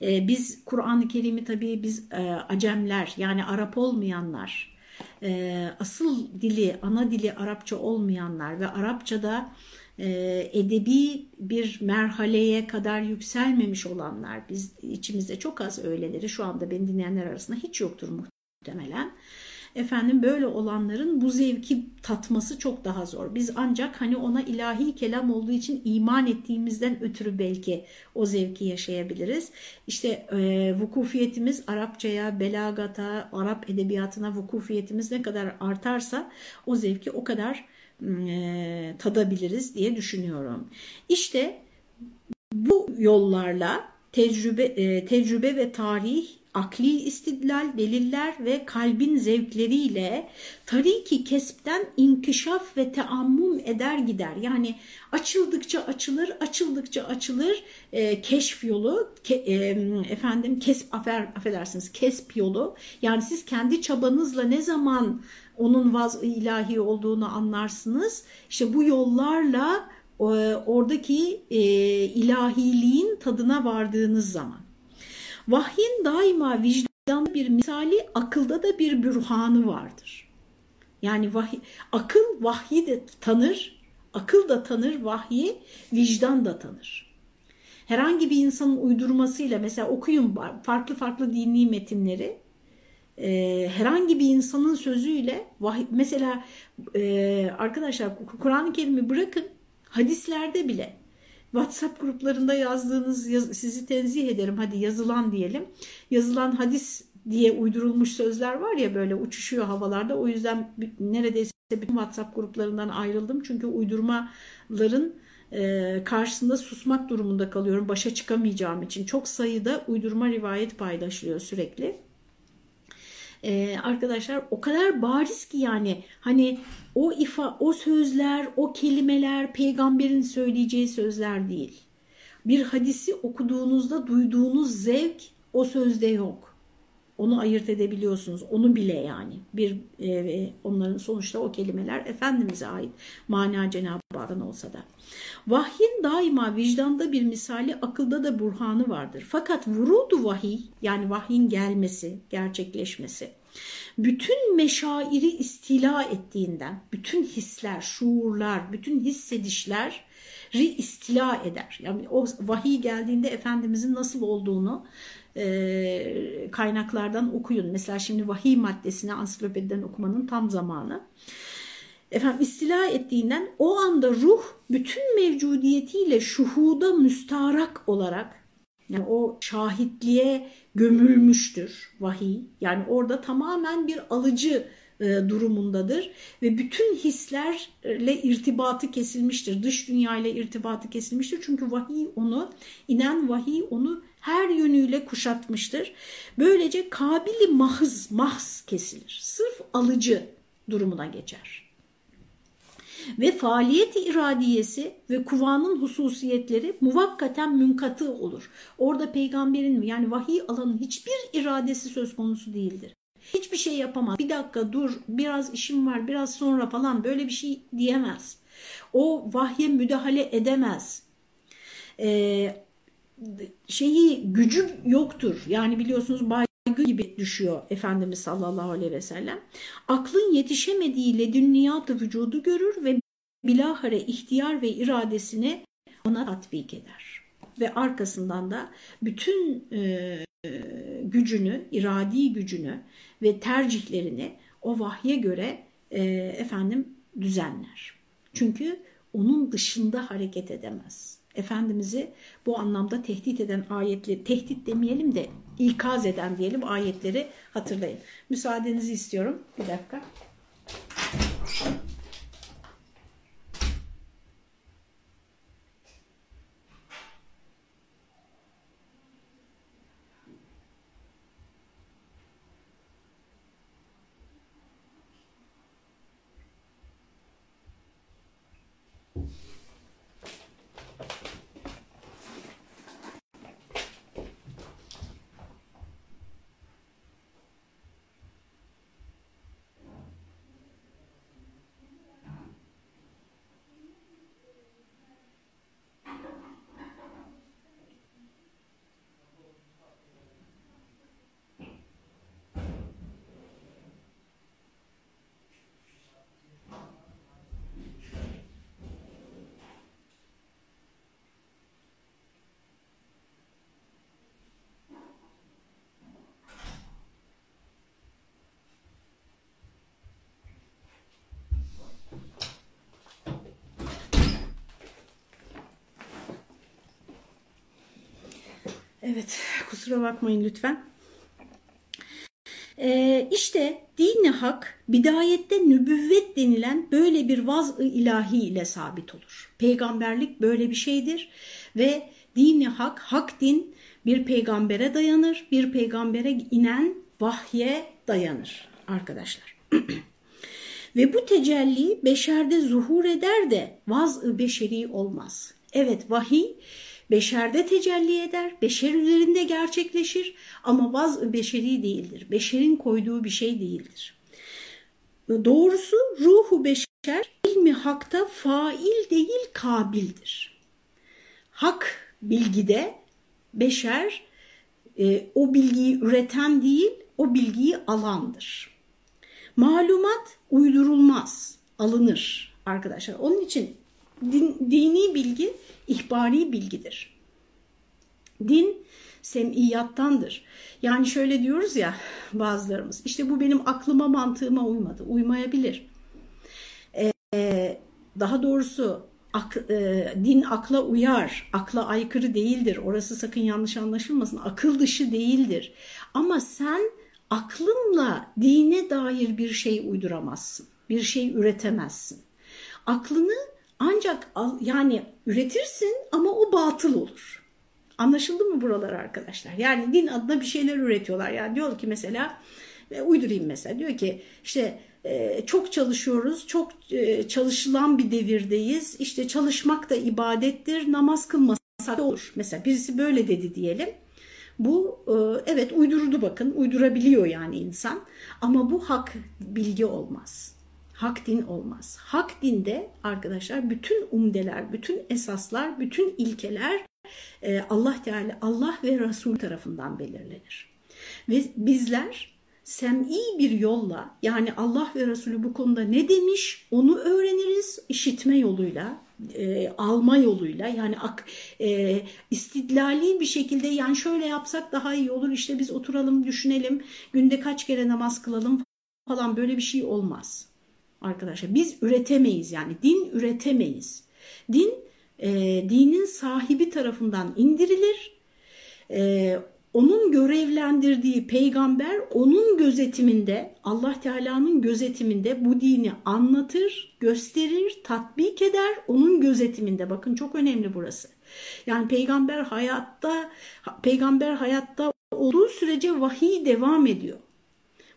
Ee, biz Kur'an-ı Kerim'i tabii biz e, acemler yani Arap olmayanlar, e, asıl dili, ana dili Arapça olmayanlar ve Arapçada e, edebi bir merhaleye kadar yükselmemiş olanlar, biz içimizde çok az öyleleri şu anda beni dinleyenler arasında hiç yoktur muhtemelen efendim böyle olanların bu zevki tatması çok daha zor. Biz ancak hani ona ilahi kelam olduğu için iman ettiğimizden ötürü belki o zevki yaşayabiliriz. İşte e, vukufiyetimiz Arapçaya, belagata, Arap edebiyatına vukufiyetimiz ne kadar artarsa o zevki o kadar e, tadabiliriz diye düşünüyorum. İşte bu yollarla tecrübe, e, tecrübe ve tarih, akli istidlal, deliller ve kalbin zevkleriyle tariki kespten inkişaf ve teammum eder gider. Yani açıldıkça açılır, açıldıkça açılır e, keşf yolu, ke, e, efendim kesp, afer, affedersiniz kesp yolu. Yani siz kendi çabanızla ne zaman onun vaz ilahi olduğunu anlarsınız. İşte bu yollarla oradaki e, ilahiliğin tadına vardığınız zaman. Vahyin daima vicdanda bir misali, akılda da bir bürhanı vardır. Yani vahiy, akıl vahyi de tanır, akıl da tanır vahyi, vicdan da tanır. Herhangi bir insanın uydurmasıyla mesela okuyun farklı farklı dini metinleri, e, herhangi bir insanın sözüyle vahiy, mesela e, arkadaşlar Kur'an-ı Kerim'i bırakın Hadislerde bile WhatsApp gruplarında yazdığınız yaz, sizi tenzih ederim hadi yazılan diyelim. Yazılan hadis diye uydurulmuş sözler var ya böyle uçuşuyor havalarda. O yüzden neredeyse bütün WhatsApp gruplarından ayrıldım. Çünkü uydurmaların e, karşısında susmak durumunda kalıyorum başa çıkamayacağım için. Çok sayıda uydurma rivayet paylaşılıyor sürekli e, arkadaşlar o kadar bariz ki yani hani o ifa, o sözler, o kelimeler peygamberin söyleyeceği sözler değil. Bir hadisi okuduğunuzda duyduğunuz zevk o sözde yok. Onu ayırt edebiliyorsunuz. Onu bile yani. Bir e, onların sonuçta o kelimeler Efendimiz'e ait. Mana Cenab-ı Hak'tan olsa da. Vahyin daima vicdanda bir misali, akılda da burhanı vardır. Fakat vurudu vahiy yani vahyin gelmesi, gerçekleşmesi bütün meşairi istila ettiğinden, bütün hisler, şuurlar, bütün hissedişler istila eder. Yani o vahiy geldiğinde Efendimizin nasıl olduğunu kaynaklardan okuyun. Mesela şimdi vahiy maddesini ansiklopediden okumanın tam zamanı. Efendim istila ettiğinden o anda ruh bütün mevcudiyetiyle şuhuda müstarak olarak yani o şahitliğe gömülmüştür vahiy. Yani orada tamamen bir alıcı durumundadır ve bütün hislerle irtibatı kesilmiştir. Dış dünya ile irtibatı kesilmiştir. Çünkü vahiy onu, inen vahiy onu her yönüyle kuşatmıştır. Böylece kabili mahız, mahz kesilir. Sırf alıcı durumuna geçer ve faaliyet iradiyesi ve kuvanın hususiyetleri muvakkaten münkatı olur. Orada peygamberin yani vahiy alanın hiçbir iradesi söz konusu değildir. Hiçbir şey yapamaz. Bir dakika dur biraz işim var biraz sonra falan böyle bir şey diyemez. O vahye müdahale edemez. Ee, şeyi gücü yoktur. Yani biliyorsunuz baygı gibi düşüyor Efendimiz sallallahu aleyhi ve sellem. Aklın yetişemediği ledünniyat vücudu görür ve bilahare ihtiyar ve iradesini ona tatbik eder. Ve arkasından da bütün e, gücünü, iradi gücünü ve tercihlerini o vahye göre e, efendim düzenler. Çünkü onun dışında hareket edemez. Efendimiz'i bu anlamda tehdit eden ayetleri, tehdit demeyelim de ikaz eden diyelim ayetleri hatırlayın. Müsaadenizi istiyorum. Bir dakika. Evet, kusura bakmayın lütfen. Ee, işte dini hak bidayette nübüvvet denilen böyle bir vaz-ı ilahi ile sabit olur. Peygamberlik böyle bir şeydir ve dini hak, hak din bir peygambere dayanır, bir peygambere inen vahye dayanır arkadaşlar. ve bu tecelli beşerde zuhur eder de vaz-ı beşeri olmaz. Evet vahiy beşerde tecelli eder, beşer üzerinde gerçekleşir ama vaz beşeri değildir. Beşerin koyduğu bir şey değildir. Doğrusu ruhu beşer ilmi hakta fail değil kabildir. Hak bilgide beşer e, o bilgiyi üreten değil o bilgiyi alandır. Malumat uydurulmaz, alınır arkadaşlar. Onun için din, dini bilgi ihbari bilgidir. Din semiyattandır. Yani şöyle diyoruz ya bazılarımız işte bu benim aklıma mantığıma uymadı. Uymayabilir. Ee, daha doğrusu ak, e, din akla uyar, akla aykırı değildir. Orası sakın yanlış anlaşılmasın. Akıl dışı değildir. Ama sen aklınla dine dair bir şey uyduramazsın. Bir şey üretemezsin. Aklını ancak yani üretirsin ama o batıl olur. Anlaşıldı mı buralar arkadaşlar? Yani din adına bir şeyler üretiyorlar. Yani diyor ki mesela e, uydurayım mesela diyor ki işte e, çok çalışıyoruz, çok e, çalışılan bir devirdeyiz. İşte çalışmak da ibadettir, namaz kılmasak da olur. Mesela birisi böyle dedi diyelim. Bu evet uydurdu bakın, uydurabiliyor yani insan. Ama bu hak bilgi olmaz hak din olmaz. Hak dinde arkadaşlar bütün umdeler, bütün esaslar, bütün ilkeler e, Allah Teala, Allah ve Resul tarafından belirlenir. Ve bizler sem'i bir yolla yani Allah ve Resulü bu konuda ne demiş onu öğreniriz işitme yoluyla, e, alma yoluyla yani ak, e, istidlali bir şekilde yani şöyle yapsak daha iyi olur işte biz oturalım düşünelim günde kaç kere namaz kılalım falan böyle bir şey olmaz arkadaşlar. Biz üretemeyiz yani din üretemeyiz. Din e, dinin sahibi tarafından indirilir. E, onun görevlendirdiği peygamber onun gözetiminde Allah Teala'nın gözetiminde bu dini anlatır, gösterir, tatbik eder onun gözetiminde. Bakın çok önemli burası. Yani peygamber hayatta peygamber hayatta olduğu sürece vahiy devam ediyor.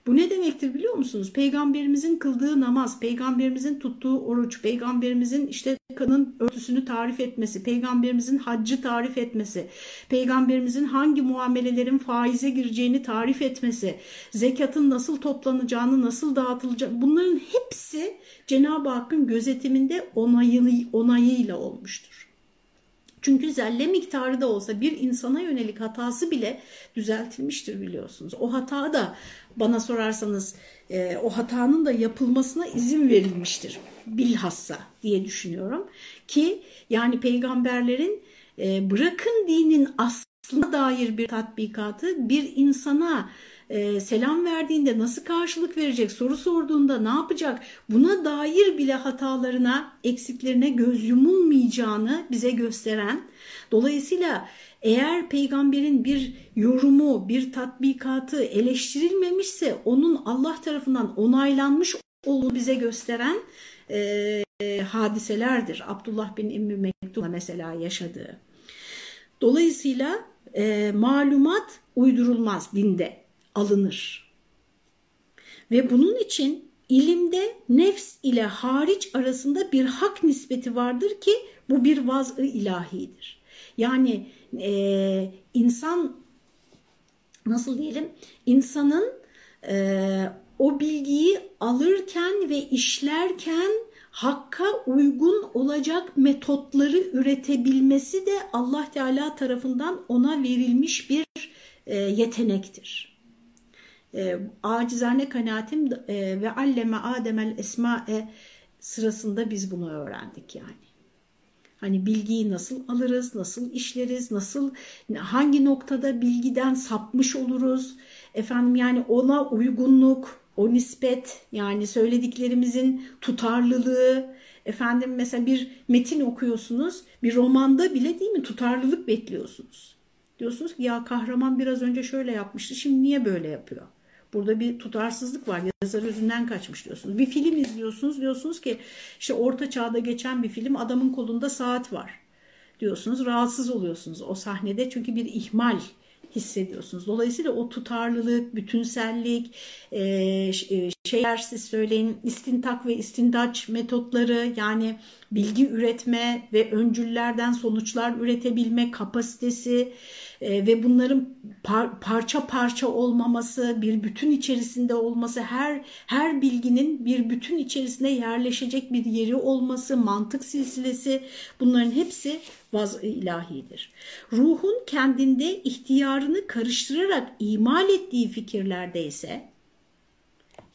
Bu ne demektir biliyor musunuz? Peygamberimizin kıldığı namaz, peygamberimizin tuttuğu oruç, peygamberimizin işte kadının örtüsünü tarif etmesi, peygamberimizin haccı tarif etmesi, peygamberimizin hangi muamelelerin faize gireceğini tarif etmesi, zekatın nasıl toplanacağını, nasıl dağıtılacağını bunların hepsi Cenab-ı Hakk'ın gözetiminde onayı, onayıyla olmuştur. Çünkü zelle miktarı da olsa bir insana yönelik hatası bile düzeltilmiştir biliyorsunuz. O hata da bana sorarsanız e, o hatanın da yapılmasına izin verilmiştir bilhassa diye düşünüyorum. Ki yani peygamberlerin e, bırakın dinin aslına dair bir tatbikatı bir insana e, selam verdiğinde nasıl karşılık verecek, soru sorduğunda ne yapacak buna dair bile hatalarına, eksiklerine göz yumulmayacağını bize gösteren, dolayısıyla eğer peygamberin bir yorumu, bir tatbikatı eleştirilmemişse onun Allah tarafından onaylanmış olduğunu bize gösteren e, hadiselerdir. Abdullah bin İmmi Mektum'la mesela yaşadığı. Dolayısıyla e, malumat uydurulmaz dinde alınır. Ve bunun için ilimde nefs ile hariç arasında bir hak nispeti vardır ki bu bir vaz-ı ilahidir. Yani e, insan nasıl diyelim insanın e, o bilgiyi alırken ve işlerken hakka uygun olacak metotları üretebilmesi de Allah Teala tarafından ona verilmiş bir e, yetenektir e, acizane kanaatim e, ve alleme ademel esma'e sırasında biz bunu öğrendik yani. Hani bilgiyi nasıl alırız, nasıl işleriz, nasıl hangi noktada bilgiden sapmış oluruz. Efendim yani ona uygunluk, o nispet yani söylediklerimizin tutarlılığı. Efendim mesela bir metin okuyorsunuz, bir romanda bile değil mi tutarlılık bekliyorsunuz. Diyorsunuz ki ya kahraman biraz önce şöyle yapmıştı şimdi niye böyle yapıyor? Burada bir tutarsızlık var. Yazar yüzünden kaçmış diyorsunuz. Bir film izliyorsunuz diyorsunuz ki işte orta çağda geçen bir film adamın kolunda saat var diyorsunuz. Rahatsız oluyorsunuz o sahnede çünkü bir ihmal hissediyorsunuz. Dolayısıyla o tutarlılık, bütünsellik, e, e, şeyler siz söyleyin istintak ve istindaç metotları yani bilgi üretme ve öncüllerden sonuçlar üretebilme kapasitesi e, ve bunların par parça parça olmaması, bir bütün içerisinde olması, her her bilginin bir bütün içerisinde yerleşecek bir yeri olması, mantık silsilesi bunların hepsi vaz ilahidir. Ruhun kendinde ihtiyarını karıştırarak imal ettiği fikirlerde ise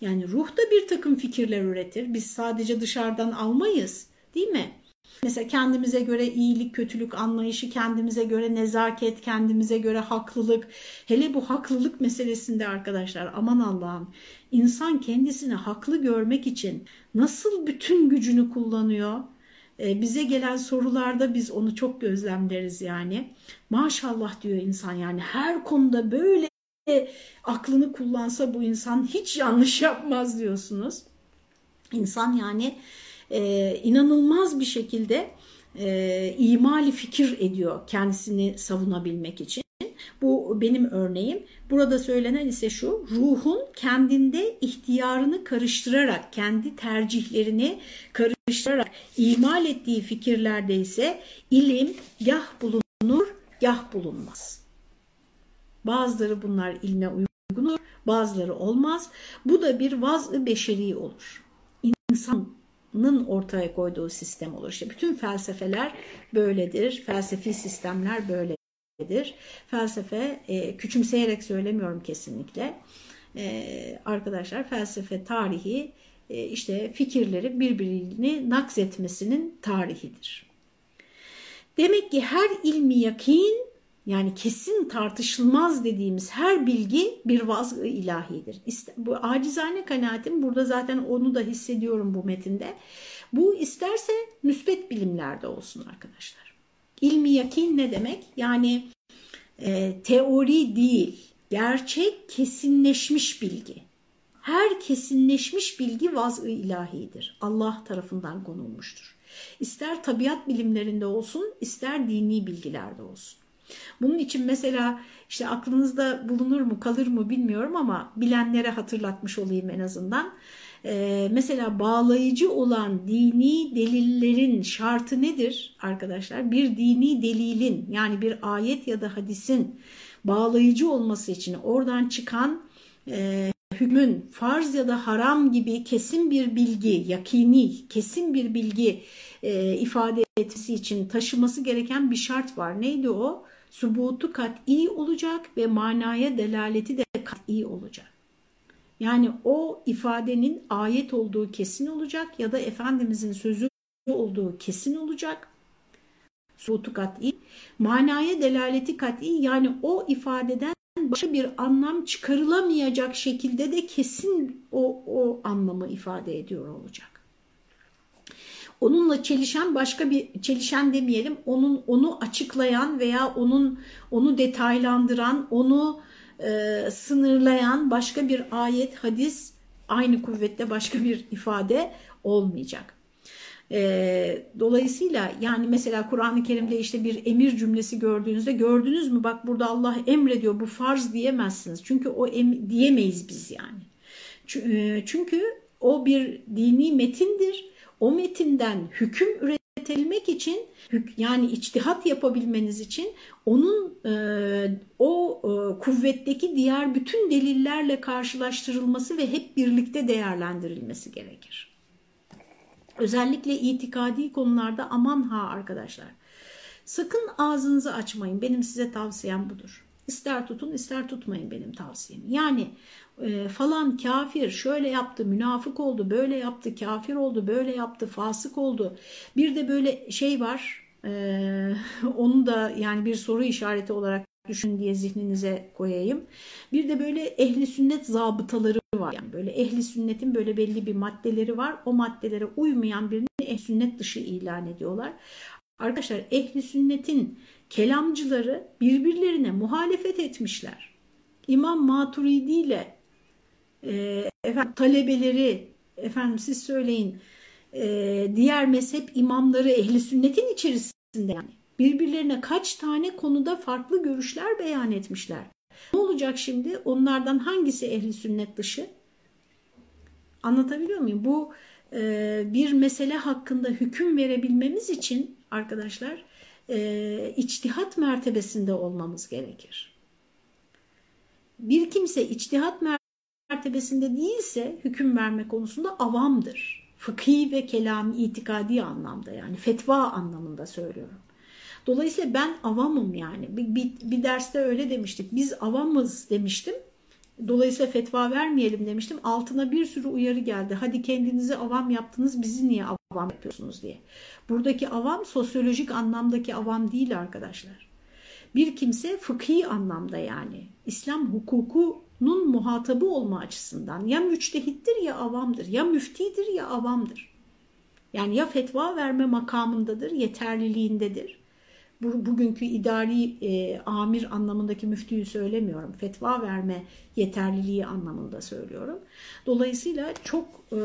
yani ruh da bir takım fikirler üretir. Biz sadece dışarıdan almayız değil mi? Mesela kendimize göre iyilik, kötülük anlayışı, kendimize göre nezaket, kendimize göre haklılık. Hele bu haklılık meselesinde arkadaşlar aman Allah'ım insan kendisini haklı görmek için nasıl bütün gücünü kullanıyor? Ee, bize gelen sorularda biz onu çok gözlemleriz yani. Maşallah diyor insan yani her konuda böyle aklını kullansa bu insan hiç yanlış yapmaz diyorsunuz. İnsan yani e, inanılmaz bir şekilde e, imali fikir ediyor kendisini savunabilmek için. Bu benim örneğim. Burada söylenen ise şu, ruhun kendinde ihtiyarını karıştırarak, kendi tercihlerini karıştırarak imal ettiği fikirlerde ise ilim gah bulunur, gah bulunmaz. Bazıları bunlar ilme uygun olur, bazıları olmaz. Bu da bir vaz-ı beşeri olur. İnsanın ortaya koyduğu sistem olur. İşte bütün felsefeler böyledir, felsefi sistemler böyledir. Felsefe, e, küçümseyerek söylemiyorum kesinlikle. E, arkadaşlar felsefe tarihi e, işte fikirleri birbirini nakzetmesinin tarihidir. Demek ki her ilmi yakin yani kesin tartışılmaz dediğimiz her bilgi bir vaz ilahidir. Bu acizane kanaatim burada zaten onu da hissediyorum bu metinde. Bu isterse müsbet bilimlerde olsun arkadaşlar. İlmi yakin ne demek? Yani e, teori değil, gerçek kesinleşmiş bilgi. Her kesinleşmiş bilgi vaz-ı ilahidir. Allah tarafından konulmuştur. İster tabiat bilimlerinde olsun, ister dini bilgilerde olsun. Bunun için mesela işte aklınızda bulunur mu kalır mı bilmiyorum ama bilenlere hatırlatmış olayım en azından. Ee, mesela bağlayıcı olan dini delillerin şartı nedir arkadaşlar? Bir dini delilin yani bir ayet ya da hadisin bağlayıcı olması için oradan çıkan e, hükmün farz ya da haram gibi kesin bir bilgi, yakini, kesin bir bilgi e, ifade etmesi için taşıması gereken bir şart var. Neydi o? Subutu kat'i olacak ve manaya delaleti de kat'i olacak. Yani o ifadenin ayet olduğu kesin olacak ya da Efendimizin sözü olduğu kesin olacak. Subutu kat'i. Manaya delaleti kat'i yani o ifadeden başka bir anlam çıkarılamayacak şekilde de kesin o, o anlamı ifade ediyor olacak onunla çelişen başka bir çelişen demeyelim onun onu açıklayan veya onun onu detaylandıran onu e, sınırlayan başka bir ayet hadis aynı kuvvette başka bir ifade olmayacak. E, dolayısıyla yani mesela Kur'an-ı Kerim'de işte bir emir cümlesi gördüğünüzde gördünüz mü bak burada Allah emrediyor bu farz diyemezsiniz. Çünkü o em, diyemeyiz biz yani. E, çünkü o bir dini metindir o metinden hüküm üretilmek için yani içtihat yapabilmeniz için onun e, o e, kuvvetteki diğer bütün delillerle karşılaştırılması ve hep birlikte değerlendirilmesi gerekir. Özellikle itikadi konularda aman ha arkadaşlar. Sakın ağzınızı açmayın. Benim size tavsiyem budur. İster tutun ister tutmayın benim tavsiyem. Yani e, falan kafir şöyle yaptı münafık oldu böyle yaptı kafir oldu böyle yaptı fasık oldu. Bir de böyle şey var e, onu da yani bir soru işareti olarak düşün diye zihninize koyayım. Bir de böyle ehli sünnet zabıtaları var. Yani böyle ehli sünnetin böyle belli bir maddeleri var. O maddelere uymayan birini ehli sünnet dışı ilan ediyorlar. Arkadaşlar ehli sünnetin kelamcıları birbirlerine muhalefet etmişler. İmam Maturidi ile e, efendim, talebeleri, efendim siz söyleyin, e, diğer mezhep imamları ehli sünnetin içerisinde yani birbirlerine kaç tane konuda farklı görüşler beyan etmişler. Ne olacak şimdi? Onlardan hangisi ehli sünnet dışı? Anlatabiliyor muyum? Bu e, bir mesele hakkında hüküm verebilmemiz için arkadaşlar e, içtihat mertebesinde olmamız gerekir. Bir kimse içtihat mertebesinde değilse hüküm verme konusunda avamdır. Fıkhi ve kelam itikadi anlamda yani fetva anlamında söylüyorum. Dolayısıyla ben avamım yani. Bir, bir, bir derste öyle demiştik. Biz avamız demiştim. Dolayısıyla fetva vermeyelim demiştim. Altına bir sürü uyarı geldi. Hadi kendinizi avam yaptınız bizi niye avam yapıyorsunuz diye. Buradaki avam sosyolojik anlamdaki avam değil arkadaşlar. Bir kimse fıkhi anlamda yani İslam hukukunun muhatabı olma açısından ya müçtehittir ya avamdır ya müftidir ya avamdır. Yani ya fetva verme makamındadır, yeterliliğindedir bugünkü idari e, amir anlamındaki müftüyü söylemiyorum. Fetva verme yeterliliği anlamında söylüyorum. Dolayısıyla çok e,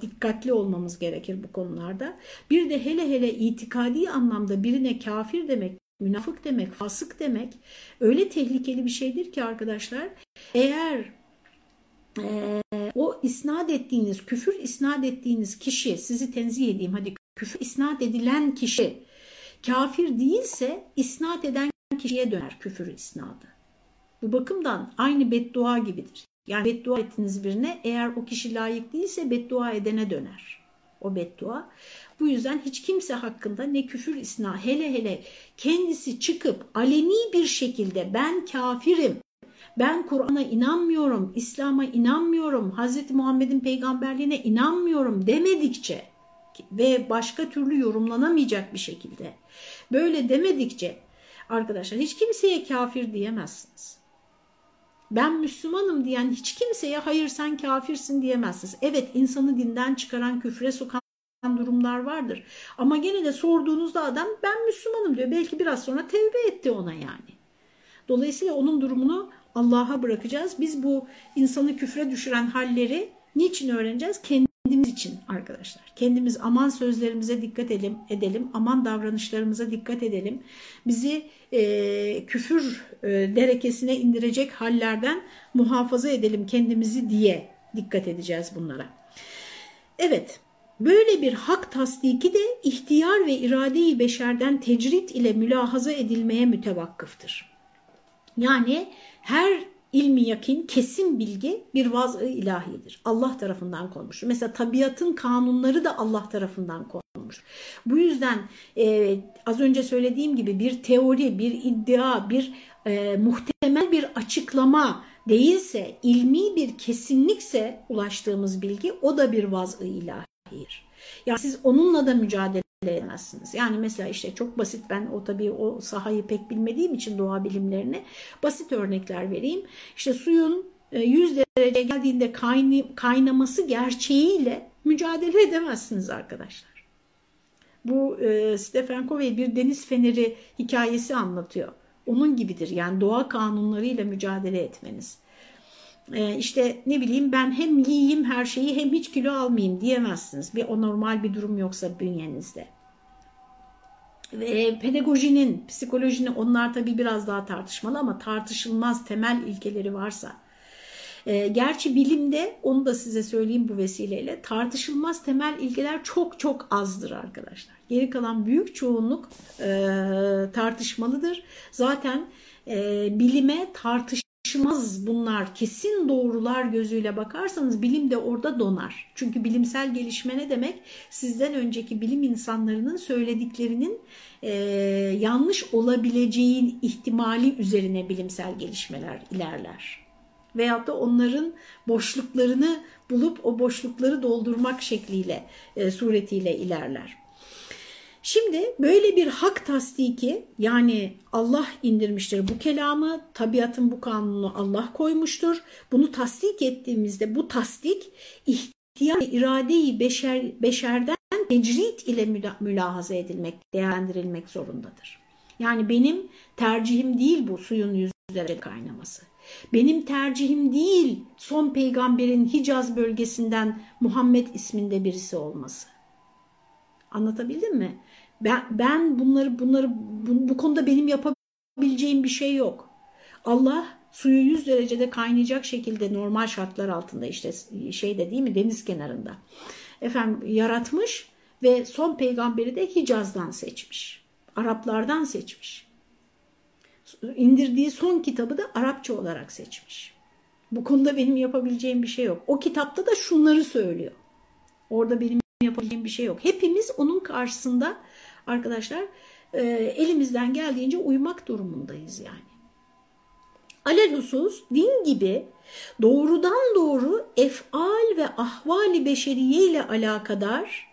dikkatli olmamız gerekir bu konularda. Bir de hele hele itikadi anlamda birine kafir demek, münafık demek, fasık demek öyle tehlikeli bir şeydir ki arkadaşlar. Eğer e, o isnat ettiğiniz, küfür isnat ettiğiniz kişi, sizi tenzih edeyim hadi küfür isnat edilen kişi Kafir değilse isnat eden kişiye döner küfür isnadı. Bu bakımdan aynı beddua gibidir. Yani beddua ettiniz birine eğer o kişi layık değilse beddua edene döner. O beddua. Bu yüzden hiç kimse hakkında ne küfür isna hele hele kendisi çıkıp aleni bir şekilde ben kafirim, ben Kur'an'a inanmıyorum, İslam'a inanmıyorum, Hz. Muhammed'in peygamberliğine inanmıyorum demedikçe ve başka türlü yorumlanamayacak bir şekilde Böyle demedikçe arkadaşlar hiç kimseye kafir diyemezsiniz. Ben Müslümanım diyen hiç kimseye hayır sen kafirsin diyemezsiniz. Evet insanı dinden çıkaran küfre sokan durumlar vardır. Ama gene de sorduğunuzda adam ben Müslümanım diyor. Belki biraz sonra tevbe etti ona yani. Dolayısıyla onun durumunu Allah'a bırakacağız. Biz bu insanı küfre düşüren halleri niçin öğreneceğiz? Kendi kendimiz için arkadaşlar. Kendimiz aman sözlerimize dikkat edelim, edelim aman davranışlarımıza dikkat edelim. Bizi e, küfür e, derekesine indirecek hallerden muhafaza edelim kendimizi diye dikkat edeceğiz bunlara. Evet, böyle bir hak tasdiki de ihtiyar ve iradeyi beşerden tecrit ile mülahaza edilmeye mütevakkıftır. Yani her ilmi yakin, kesin bilgi bir vaz-ı ilahidir. Allah tarafından konmuş. Mesela tabiatın kanunları da Allah tarafından konmuş. Bu yüzden e, az önce söylediğim gibi bir teori, bir iddia, bir e, muhtemel bir açıklama değilse, ilmi bir kesinlikse ulaştığımız bilgi o da bir vaz-ı ilahidir. Yani siz onunla da mücadele edemezsiniz. Yani mesela işte çok basit ben o tabii o sahayı pek bilmediğim için doğa bilimlerini basit örnekler vereyim. İşte suyun 100 e, derece geldiğinde kaynaması gerçeğiyle mücadele edemezsiniz arkadaşlar. Bu e, Stephen Covey bir deniz feneri hikayesi anlatıyor. Onun gibidir yani doğa kanunlarıyla mücadele etmeniz. E, işte ne bileyim ben hem yiyeyim her şeyi hem hiç kilo almayayım diyemezsiniz. Bir o normal bir durum yoksa bünyenizde. Ve pedagojinin, psikolojinin onlar tabii biraz daha tartışmalı ama tartışılmaz temel ilkeleri varsa. E, gerçi bilimde onu da size söyleyeyim bu vesileyle tartışılmaz temel ilkeler çok çok azdır arkadaşlar. Geri kalan büyük çoğunluk e, tartışmalıdır. Zaten e, bilime tartış tartışmaz bunlar kesin doğrular gözüyle bakarsanız bilim de orada donar. Çünkü bilimsel gelişme ne demek? Sizden önceki bilim insanlarının söylediklerinin e, yanlış olabileceğin ihtimali üzerine bilimsel gelişmeler ilerler. Veyahut da onların boşluklarını bulup o boşlukları doldurmak şekliyle, e, suretiyle ilerler. Şimdi böyle bir hak tasdiki yani Allah indirmiştir bu kelamı, tabiatın bu kanunu Allah koymuştur. Bunu tasdik ettiğimizde bu tasdik ihtiyar iradeyi beşer, beşerden tecrit ile mülahaza edilmek, değerlendirilmek zorundadır. Yani benim tercihim değil bu suyun yüzlere kaynaması. Benim tercihim değil son peygamberin Hicaz bölgesinden Muhammed isminde birisi olması. Anlatabildim mi? Ben, ben bunları bunları bu, bu konuda benim yapabileceğim bir şey yok. Allah suyu 100 derecede kaynayacak şekilde normal şartlar altında işte şeyde değil mi deniz kenarında efendim yaratmış ve son peygamberi de Hicaz'dan seçmiş. Araplardan seçmiş. İndirdiği son kitabı da Arapça olarak seçmiş. Bu konuda benim yapabileceğim bir şey yok. O kitapta da şunları söylüyor. Orada benim yapabileceğim bir şey yok. Hepimiz onun karşısında arkadaşlar e, elimizden geldiğince uymak durumundayız yani. Alelhusus din gibi doğrudan doğru efal ve ahvali beşeriye ile alakadar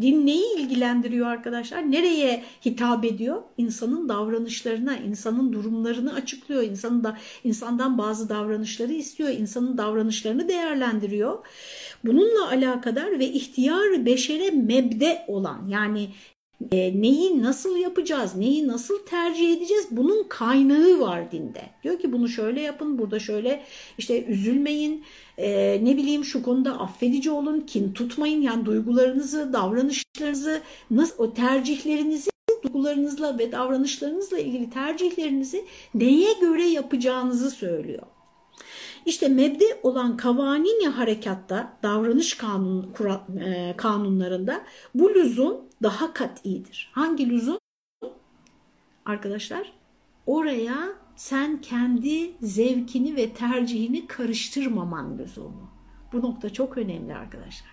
din neyi ilgilendiriyor arkadaşlar? Nereye hitap ediyor? İnsanın davranışlarına, insanın durumlarını açıklıyor. İnsanın da insandan bazı davranışları istiyor. insanın davranışlarını değerlendiriyor. Bununla alakadar ve ihtiyar beşere mebde olan yani e, neyi nasıl yapacağız, neyi nasıl tercih edeceğiz bunun kaynağı var dinde. Diyor ki bunu şöyle yapın, burada şöyle işte üzülmeyin, e, ne bileyim şu konuda affedici olun, kin tutmayın. Yani duygularınızı, davranışlarınızı, nasıl, o tercihlerinizi duygularınızla ve davranışlarınızla ilgili tercihlerinizi neye göre yapacağınızı söylüyor. İşte mebde olan kavanini harekatta, davranış kanun, e, kanunlarında bu lüzum daha kat'idir. Hangi lüzum? Arkadaşlar oraya sen kendi zevkini ve tercihini karıştırmaman lüzumu. Bu nokta çok önemli arkadaşlar.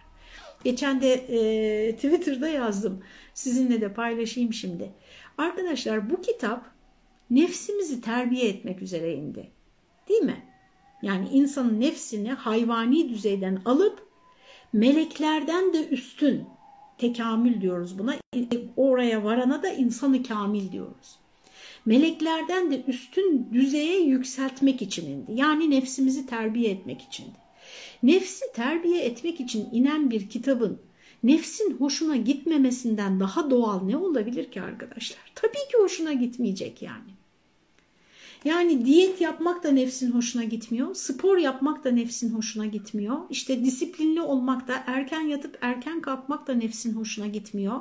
Geçen de e, Twitter'da yazdım. Sizinle de paylaşayım şimdi. Arkadaşlar bu kitap nefsimizi terbiye etmek üzere indi. Değil mi? Yani insanın nefsini hayvani düzeyden alıp meleklerden de üstün tekamül diyoruz buna. Oraya varana da insanı kamil diyoruz. Meleklerden de üstün düzeye yükseltmek için indi. Yani nefsimizi terbiye etmek içindi. Nefsi terbiye etmek için inen bir kitabın nefsin hoşuna gitmemesinden daha doğal ne olabilir ki arkadaşlar? Tabii ki hoşuna gitmeyecek yani. Yani diyet yapmak da nefsin hoşuna gitmiyor. Spor yapmak da nefsin hoşuna gitmiyor. İşte disiplinli olmak da erken yatıp erken kalkmak da nefsin hoşuna gitmiyor.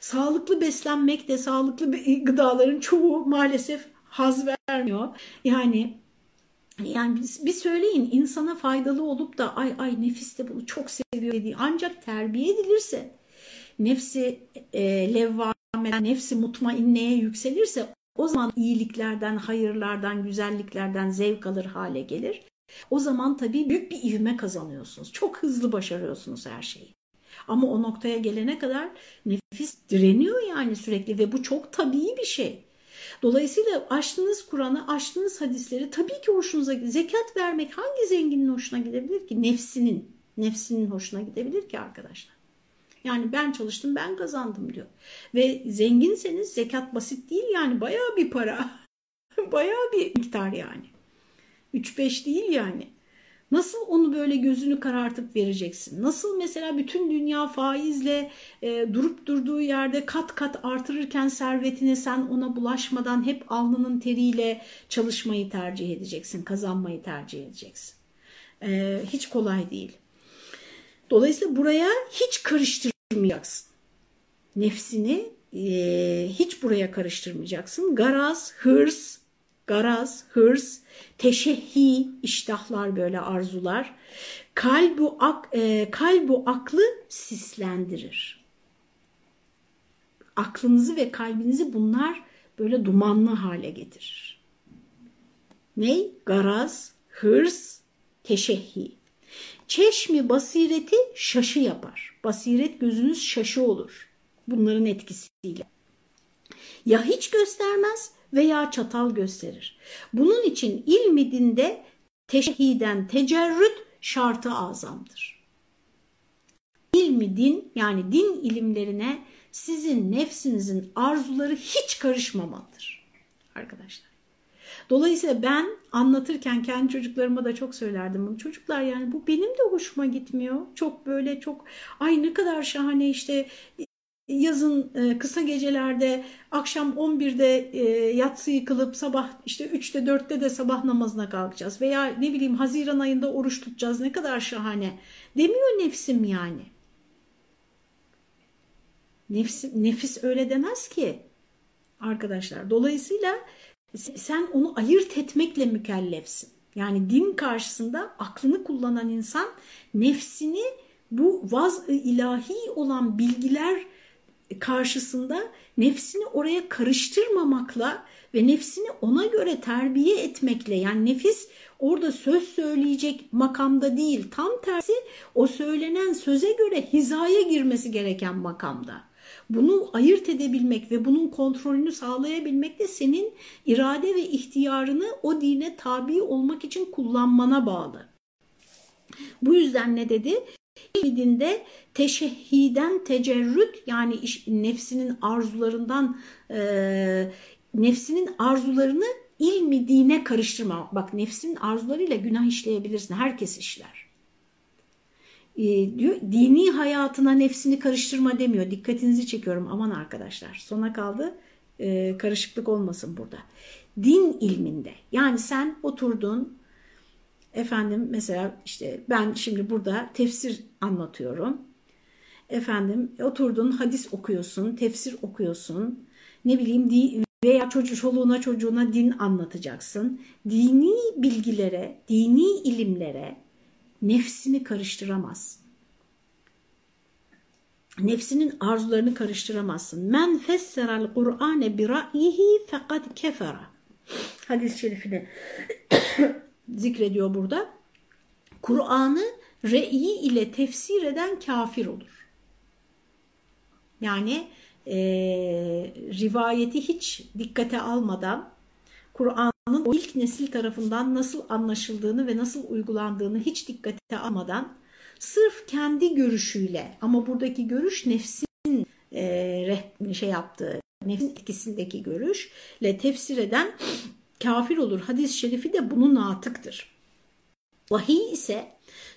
Sağlıklı beslenmek de sağlıklı gıdaların çoğu maalesef haz vermiyor. Yani yani bir söyleyin insana faydalı olup da ay ay nefis de bunu çok seviyor dediği ancak terbiye edilirse nefsi e, levvameden, nefsi mutmainneye yükselirse o zaman iyiliklerden, hayırlardan, güzelliklerden zevk alır hale gelir. O zaman tabii büyük bir ivme kazanıyorsunuz. Çok hızlı başarıyorsunuz her şeyi. Ama o noktaya gelene kadar nefis direniyor yani sürekli ve bu çok tabii bir şey. Dolayısıyla açtığınız Kur'an'ı, açtığınız hadisleri tabii ki hoşunuza zekat vermek hangi zenginin hoşuna gidebilir ki? Nefsinin, nefsinin hoşuna gidebilir ki arkadaşlar. Yani ben çalıştım ben kazandım diyor. Ve zenginseniz zekat basit değil yani bayağı bir para. bayağı bir miktar yani. 3-5 değil yani. Nasıl onu böyle gözünü karartıp vereceksin? Nasıl mesela bütün dünya faizle e, durup durduğu yerde kat kat artırırken servetini sen ona bulaşmadan hep alnının teriyle çalışmayı tercih edeceksin, kazanmayı tercih edeceksin. E, hiç kolay değil. Dolayısıyla buraya hiç karıştır karıştırmayacaksın. Nefsini e, hiç buraya karıştırmayacaksın. Garaz, hırs, garaz, hırs, teşehhi, iştahlar böyle arzular. Kalbu, ak, e, kalbu aklı sislendirir. Aklınızı ve kalbinizi bunlar böyle dumanlı hale getirir. Ney? Garaz, hırs, teşehhi. Çeşmi basireti şaşı yapar. Basiret gözünüz şaşı olur. Bunların etkisiyle. Ya hiç göstermez veya çatal gösterir. Bunun için ilmi dinde teşhiden tecerrüt şartı azamdır. İlmi din yani din ilimlerine sizin nefsinizin arzuları hiç karışmamalıdır arkadaşlar. Dolayısıyla ben anlatırken kendi çocuklarıma da çok söylerdim bunu. Çocuklar yani bu benim de hoşuma gitmiyor. Çok böyle çok ay ne kadar şahane işte yazın e, kısa gecelerde akşam 11'de e, yatsı kılıp sabah işte 3'te 4'te de sabah namazına kalkacağız veya ne bileyim Haziran ayında oruç tutacağız ne kadar şahane demiyor nefsim yani. Nefis, nefis öyle demez ki arkadaşlar. Dolayısıyla sen onu ayırt etmekle mükellefsin. Yani din karşısında aklını kullanan insan nefsini bu vaz ilahi olan bilgiler karşısında nefsini oraya karıştırmamakla ve nefsini ona göre terbiye etmekle yani nefis orada söz söyleyecek makamda değil tam tersi o söylenen söze göre hizaya girmesi gereken makamda. Bunu ayırt edebilmek ve bunun kontrolünü sağlayabilmek de senin irade ve ihtiyarını o dine tabi olmak için kullanmana bağlı. Bu yüzden ne dedi? dinde teşehhiden tecerrüt yani nefsinin arzularından e, nefsinin arzularını ilmi dine karıştırma. Bak nefsinin arzularıyla günah işleyebilirsin. Herkes işler. E, diyor, dini hayatına nefsini karıştırma demiyor. Dikkatinizi çekiyorum aman arkadaşlar. Sona kaldı e, karışıklık olmasın burada. Din ilminde yani sen oturdun Efendim mesela işte ben şimdi burada tefsir anlatıyorum. Efendim oturdun hadis okuyorsun, tefsir okuyorsun. Ne bileyim veya çocuk çoluğuna çocuğuna din anlatacaksın. Dini bilgilere, dini ilimlere nefsini karıştıramazsın. Nefsinin arzularını karıştıramazsın. Men fesseral Kur'ane bi ra'yihi fekad kefera. Hadis-i şerifini zikrediyor burada. Kur'an'ı re'yi ile tefsir eden kafir olur. Yani e, rivayeti hiç dikkate almadan Kur'an'ın o ilk nesil tarafından nasıl anlaşıldığını ve nasıl uygulandığını hiç dikkate almadan sırf kendi görüşüyle ama buradaki görüş nefsin e, şey yaptığı, nefsin etkisindeki görüşle tefsir eden kafir olur. Hadis-i şerifi de bunun natıktır. Vahiy ise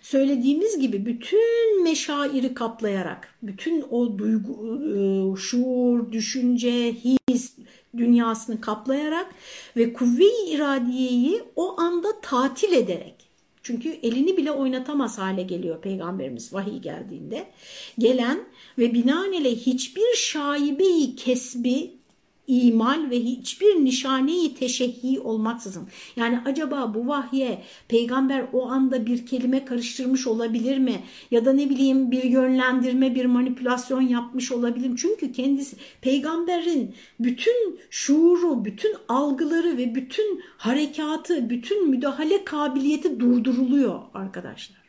söylediğimiz gibi bütün meşairi kaplayarak, bütün o duygu, e, şuur, düşünce, his dünyasını kaplayarak ve kuvve-i iradiyeyi o anda tatil ederek, çünkü elini bile oynatamaz hale geliyor Peygamberimiz vahiy geldiğinde, gelen ve binaenaleyh hiçbir şaibeyi kesbi imal ve hiçbir nişaneyi teşehhi olmaksızın. Yani acaba bu vahye peygamber o anda bir kelime karıştırmış olabilir mi? Ya da ne bileyim bir yönlendirme, bir manipülasyon yapmış olabilir mi? Çünkü kendisi peygamberin bütün şuuru, bütün algıları ve bütün harekatı, bütün müdahale kabiliyeti durduruluyor arkadaşlar.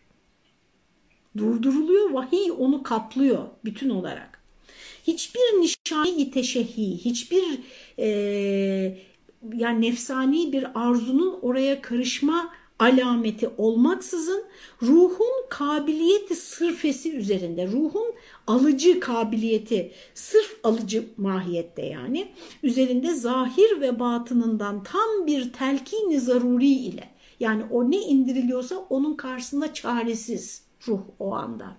Durduruluyor, vahiy onu kaplıyor bütün olarak hiçbir nişani teşehhi, hiçbir e, yani nefsani bir arzunun oraya karışma alameti olmaksızın ruhun kabiliyeti sırfesi üzerinde, ruhun alıcı kabiliyeti, sırf alıcı mahiyette yani, üzerinde zahir ve batınından tam bir telkini zaruri ile, yani o ne indiriliyorsa onun karşısında çaresiz ruh o anda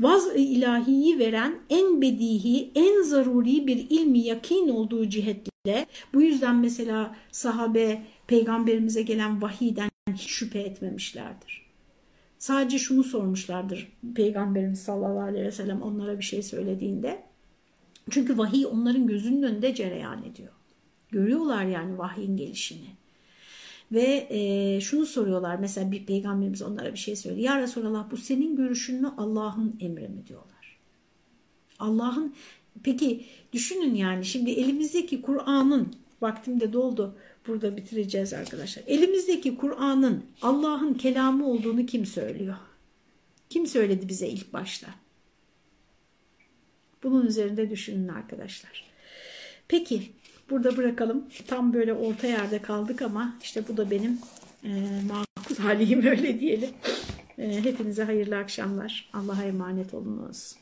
vaz-ı ilahiyi veren en bedihi, en zaruri bir ilmi yakin olduğu cihetle bu yüzden mesela sahabe peygamberimize gelen vahiyden hiç şüphe etmemişlerdir. Sadece şunu sormuşlardır Peygamberimiz sallallahu aleyhi ve sellem onlara bir şey söylediğinde. Çünkü vahiy onların gözünün önünde cereyan ediyor. Görüyorlar yani vahyin gelişini. Ve e, şunu soruyorlar mesela bir peygamberimiz onlara bir şey söyledi. Ya Resulallah bu senin görüşün mü Allah'ın emri mi diyorlar. Allah'ın peki düşünün yani şimdi elimizdeki Kur'an'ın vaktim de doldu burada bitireceğiz arkadaşlar. Elimizdeki Kur'an'ın Allah'ın kelamı olduğunu kim söylüyor? Kim söyledi bize ilk başta? Bunun üzerinde düşünün arkadaşlar. Peki burada bırakalım. Tam böyle orta yerde kaldık ama işte bu da benim e, makul haliyim öyle diyelim. E, hepinize hayırlı akşamlar. Allah'a emanet olunuz.